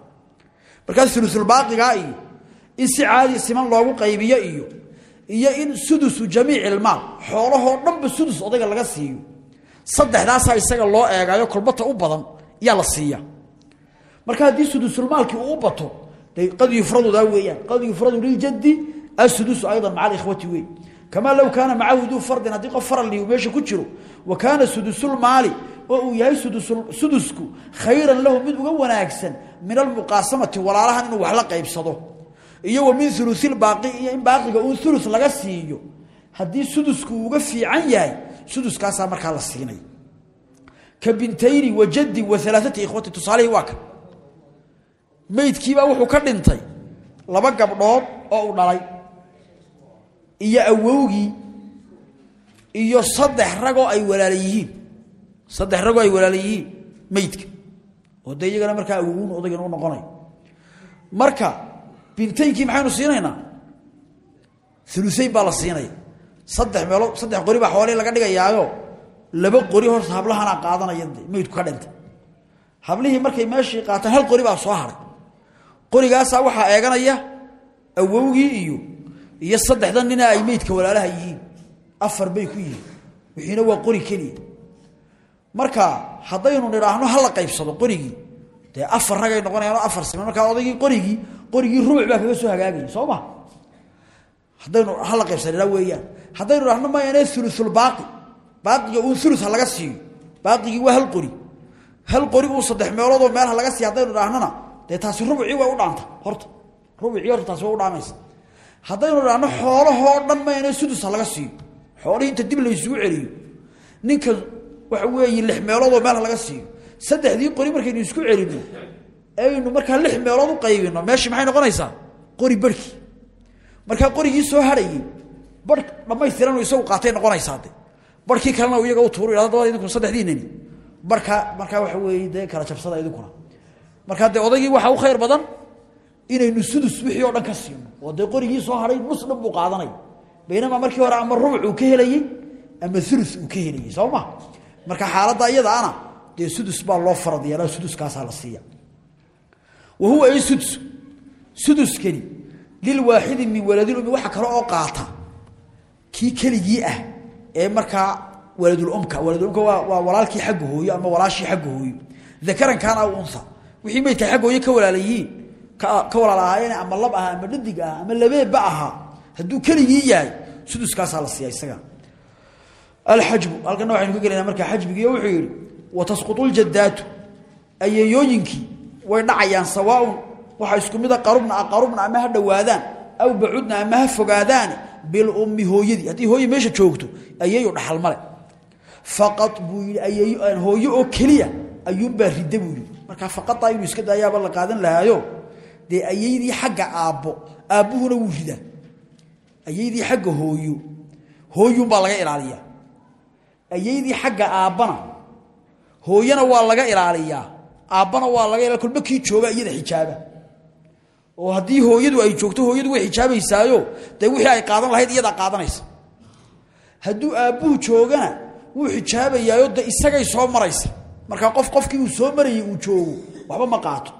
markaa ulusulbaaqigaa iyo in si caadi siman loogu qaybiyo iyo iyo in sudusu jamiici ilmaal xoolahoo dhanba sudus odayga laga siiyo saddexdaasaa isaga loo eegayo kolbata u badan yaa la siiya. Marka haddii sudusulmaalkii uu bato qad yufradudaa weeyaan qad yufradu liljaddi maca alikhwati wey kamaa low kaana macahu duu fardin haddii qof faralli uu meesha ku jiro wa kaana sudusulmaali oo uu yahay sudusku khayran lahu mid uga wanaagsan min almuqaasamati walaalahan inuu wax la qaybsado iyo wa min ulusilbaaqi iyo in baaqiga uun ulu laga siiyo haddii sudusku uga fiican yahay suduskaasaa markaa la siinay ka bintayni wa alaaati ikhwati tusaalihii waa ka wuxuu ka dhintay laba gabdhood oo uu dhalay iyo awowgii iyo saddex ragoo ay walaala yihiin. Saddex ragoo ay walaala yihiin oo dee iyagana markaa awowun odaygan u marka bintaynkii maxaynu siinaynaa? Ulusayn baa la siinaya saddex meelood saddex qori baa xoolihii laga dhigayaayo. Laba qori horta hablahanaa qaadanaya meydku ka dhintay hablihii markay meeshii qaataan hal qori baa soo haray. Qorigaasaa waxaa eeganaya awowgii iyo iyo saddexdan nina ay meydka walaalaha yihiin. Afar bay ku yihiin. Wixiina waa qori keliya marka haddaynu nidhaahno hala qaybsado qorigii dee afar ragay noqonayaanoo afar siman markaa odaygii qorigii qorigii rubuc baa kaga soo hagaagaya soo ma? Haddaynu hala qaybsanina weeyaan. Haddaynu idhahno mayane ulusulbaaqi baaqiga uun ulu ha laga siiyo. Baaqigii waa hal qori. Hal qori uun saddex meeloodoo meel laga siiya haddaynu idhaahnona dee taasi rubucii way u dhaanta horta. Rubucii horta taasi way u dhaamaysa haddaynu idhaahno xoolahoo dhan mayane sudus ha laga siiyo xoolihii inta dib laysugu celiyo. Ninka waxa weeye lix meeloodoo meel laga siiyo saddexdii qori markaynu isku celinno aynu markaa lix meelood qaybino meeshii maxay noqonaysaa? Qori barhkii markaa qorigii soo harayey bar dhammaystiranuu isagu qaatay noqonaysaa de kalena iyaga u tuuru yhahda dabada saddexdiinani barkaa markaa waxa weeye kala jabsada idinkuna. Markaa dee odaygii waxaa u khayr badan inaynu sudus wixii oo dhan ka siino. Oo qorigii soo haray nus dhan buu qaadanay. Baynamaa markii hore ama rubuc uu ka helayey ama ulu uu ka helayey soo ma? Marka xaaladda iyadaana dee sudus baa loo farad yeelaa suduskaasaa la siiya wa huwa ay sudus. Suduskani lilwaaxidi min waladilumi waxa kale oo qaata kii keligii ah ee markaa waladulumka waladulumka waa walaalkii xagga hooyo ama walaashii xagga hooyo. Dakaran kaana aw unha wixii meydka xagga hooyo ka walaala yihiin ka walaal ahaayeen ama lab ahaa ama dhadig ah ama labeebba ahaa hadduu keligii yahay suduskaasaa la siiya isaga. Alxajbu halkana waxaynu ka gelaynaa markaa xajbigiiyo wuxuu yidhi wa tasqutu ljadaatu ayeeyooyinkii way dhacayaan sawaaun waxaa isku mida qarubna aqarubna ama ha aw bacudna ama ha fogaadaan bilummi hooyadii haddii hooye meesha joogto ayeeyo dhaxal male. Faqad buu hooyo oo keliya ayuunbaa ridda buu yidhi. Markaa faqadaa iska daayaaba la qaadan lahaayo dee ayeydii xagga aabbo aabbuhuna wuu ridaa ayeydii xagga hooyo. Hooyuunbaa laga ilaaliyaa. Ayeydii xagga aabbana hooyana waa laga ilaaliyaa. Aabbana waa laga ilaaliya kolba jooga iyada xijaaba. Oo haddii hooyadu ay joogto hooyadu way xijaabaysaayo dee wixii ay qaadan lahayd iyadaa qaadanaysa. Hadduu aabbuhu joogana wuu xijaabayaayo de isagay soo maraysa. Markaa qof qofkii uu soo marayay uu joogo waxba ma qaato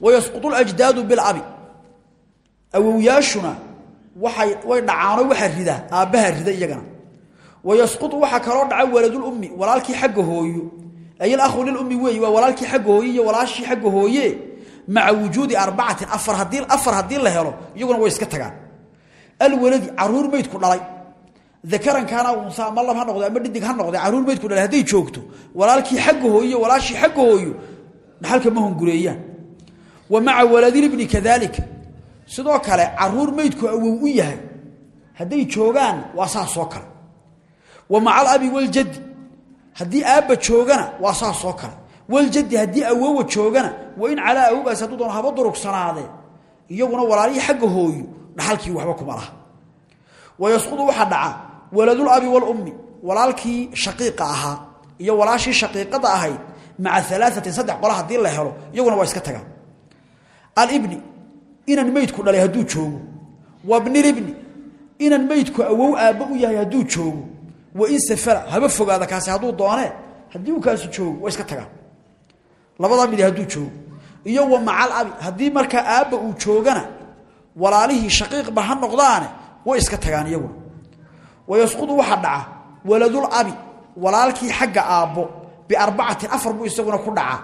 wayasqutu ljdaadu bilabi awowyaashuna waay way dhacaano waxaa rida aabbaha rida iyagana wayasqutu waxaa kaloo dhaca waladulummi walaalkii xagga hooyo ay alahu lilummi weey waa walaalkii xagga hooye iyo walaashii xagga hooye maca wujuudi arbacatin afar haddii la helo iyaguna way iska tagaan alwaladi carruur meydku dhalay dakarankaana unsa ama lab ha noqde ama dhidig ha noqde carruur meydku dhalay hadday joogto walaalkii xagga hooye iyo walaashii xagga hooyo wa maca waladilibni kadalika sidoo kale carruur meydku awow u yahay. Hadday joogaan waa saasoo kale. Wa maca alabi waljaddi haddii aabba joogana waa saasoo kale. Waljaddi haddii awowa joogana wa in calaa awogaas hadduu doon haba durugsanaadee iyaguna walaalihii xagga hooyo dhaxalkii waxba kuma laha. Wayasqudu waxaa dhaca waladulabi walummi walaalkii shaqiiqa ahaa iyo walaashii shaqiiqada ahayd maca la helo iyaguna waa alibni inan meydku dhalay hadduu joogo. Wabnilibni inan meydku awow aabba u yahay hadduu joogo. Wain safara haba fogaada kaasi hadduu doonee haddii uu kaasi joogo waa iska tagaan labadaa midi hadduu joogo. Iyo wa macal abi haddii markaa aabba uu joogana walaalihii shaqiiqba ha noqdaane way iska tagaan iyaguna wayasqudu waxaa dhaca waladul abi walaalkii xagga aabbo biarbacatin afar buu isaguna ku dhacaa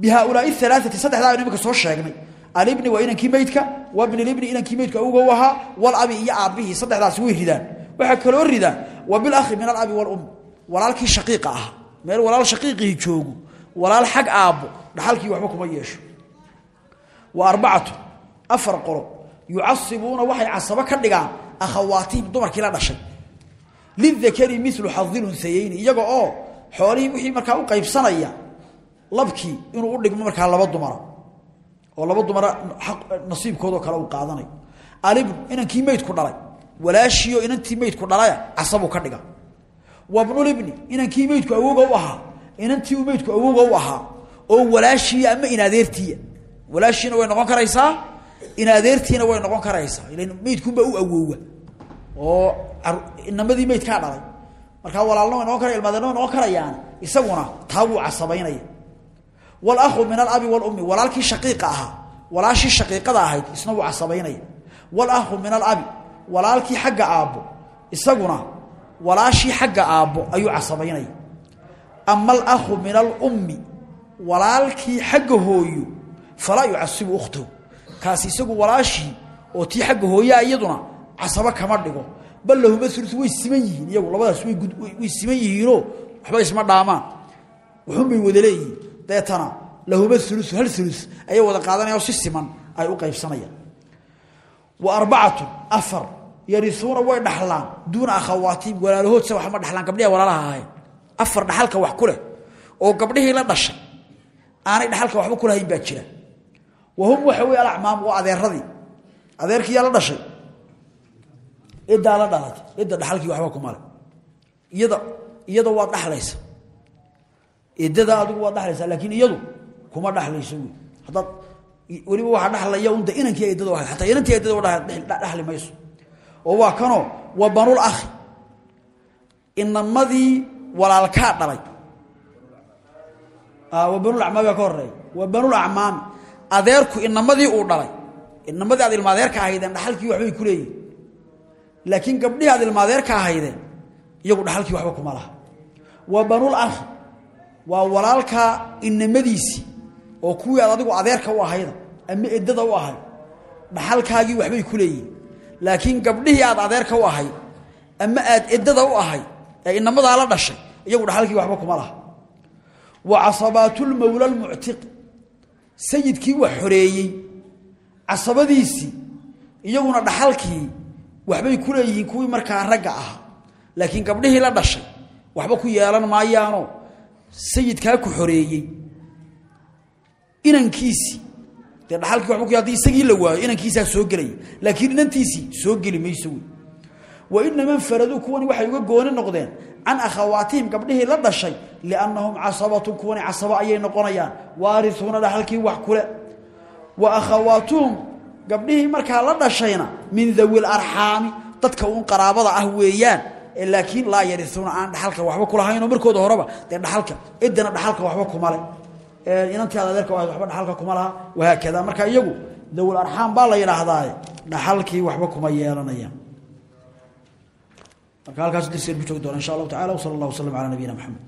bi haaulaai alaaati saddexdaa aynu iminka soo sheegnay alibni waa inankii meydka wabnilibni inankii meydka awga u ahaa walabi iyo aabbihii saddexdaasi way ridaan. Waxaa kaloo ridaan wa bilahi min alabi walum walaalkii shaqiiqa ah meel walaal shaqiiqihii joogo walaal xag aabbo dhaxalkii waxba kuma yeesho. Wa arbacatu afar qolo yucasibuuna waxay casabo ka dhigaan akhawaatihim dumarkii la dhashay. Lidakari milu xadil unsayeyni iyaga oo xoolihii wixii markaa u qaybsanaya labkii inuu u dhigmo markaa laba dumara oo laba dumara nasiibkoodoo kale uu qaadanayo alibnu inankii meydku dhalay. Walaashiioo inantii meydku dhalaya casabuu ka dhiga. Wabnulibni inankii meydku awowga u ahaa inantii uu meydku awowga u ahaa oo walaashiiya ama inadeertiiya walaashiina way noqon karaysaa inadeertiina way noqon karaysaa. Ilan meydkunbaa u awowa oo inamadii meydkaa dhalay. Markaa walaalna noqon kara ilmadeerna noqon karayaan. Isaguna taa casabaynaya walahu min alabi walummi walaalkii shaqiiqa ahaa walaashii shaqiiqada ahayd isna wuu casabaynaya walahu min alabi walaalkii xagga aabbo isaguna walaashii xagga aabbo ayuu casabaynaya ama alahu min alummi walaalkii xagga hooyo falaa yucasibu ukhtahu kaasi isagu walaashii oo tii xagga hooyaa iyaduna casabo kama dhigo bal lahuma ulu way siman yihiin iyagu labadaas way siman yihiinoo waxba isma dhaamaan wuxuunbay wada leeyihiin deetana lahuma ulu hal ulu ayay wada qaadanayao si siman ay u qaybsanayaan. Wa arbacatu afar yariuuna way dhaxlaan duuna akhawaatihim walaalahoodsa wax ma dhalaan gabdhiha walaalaha afar dhaxalka wax ku oo gabdhihii la dhashay aanay dhaxalka waxba ku lahayn baa jira. Wa hum waxa wey alacmaam waa adeeradii adeerkiiyaa la dhashay iddaa la dhalatay idda dhaxalkii waxba kumale iyada iyada waad dhaxlaysa idada adigu waad dhaxlaysaa laakiin iyadu kuma dhaxlayso wey haddaad weliba waxaa dhaxlaya unda inankii iddada wa ataa inantii iddada dhaxli mayso. Oo waa kanoo wa banul akhi. Inamadii walaalkaa dhalay. Wa banul acmaami baa ka horreeya wa banul acmaami adeerku inamadii uu dhalay. Inamadii aad ilmaadeerka ahaydeen dhaxalkii waxbay ku leeyihiin laakiin gabdhihii aad ilmaadeerka ahaydeen iyagu dhaxalkii waxba kuma laha. Wa banul akhi waa walaalkaa inamadiisii oo kuwii aad adigu adeerka u ahayda ama eddada u ahay dhaxalkaagii waxbay ku leeyihiin laakiin gabdhihii aad adeerka u ahay ama aad eddada u ahay ee inamadaa la dhashay iyagu dhaxalkii waxba kuma laha. Wa casabaatulmawla almuctiq. Sayidkii wax xoreeyey casabadiisii iyaguna dhaxalkii waxbay ku leeyihiin kuwii markaa ragga ah laakiin gabdhihii la dhashay waxba ku yeelan maayaanoo sayidkaa ku xoreeyey inankiisii dee dhaalkii waba ku haddii isagii la waayo inankiisaa soo gelaya laakiin inantiisii soo geli mayso wey. Wa nfaraduu kuwani waxay uga gooni noqdeen can akhawaatihim gabdhihii la dhashay liannahum casabatun kuwani casabo ayay noqonayaan. Waarisuuna dhaxalkii wax kule. Wa akhawaatuhum gabdhihii markaa la dhashayna min dawi larxaami dadka uun qaraabada ah weeyaan laakiin laa yariuuna aan dhaxalka waxba kulahaynoo markooda horeba dee dhaxalka idana dhaxalka waxba kuma le inantaada adeerka waxba dhaxalka kuma laha wahaakada. Marka iyagu dawul arxaam baa la yidhaahdaaye dhaxalkii waxba kuma yeelanayaan. Marka halkaas dirseer ku insha allahu tacala wsala allah waslm ala nabiyina maxamed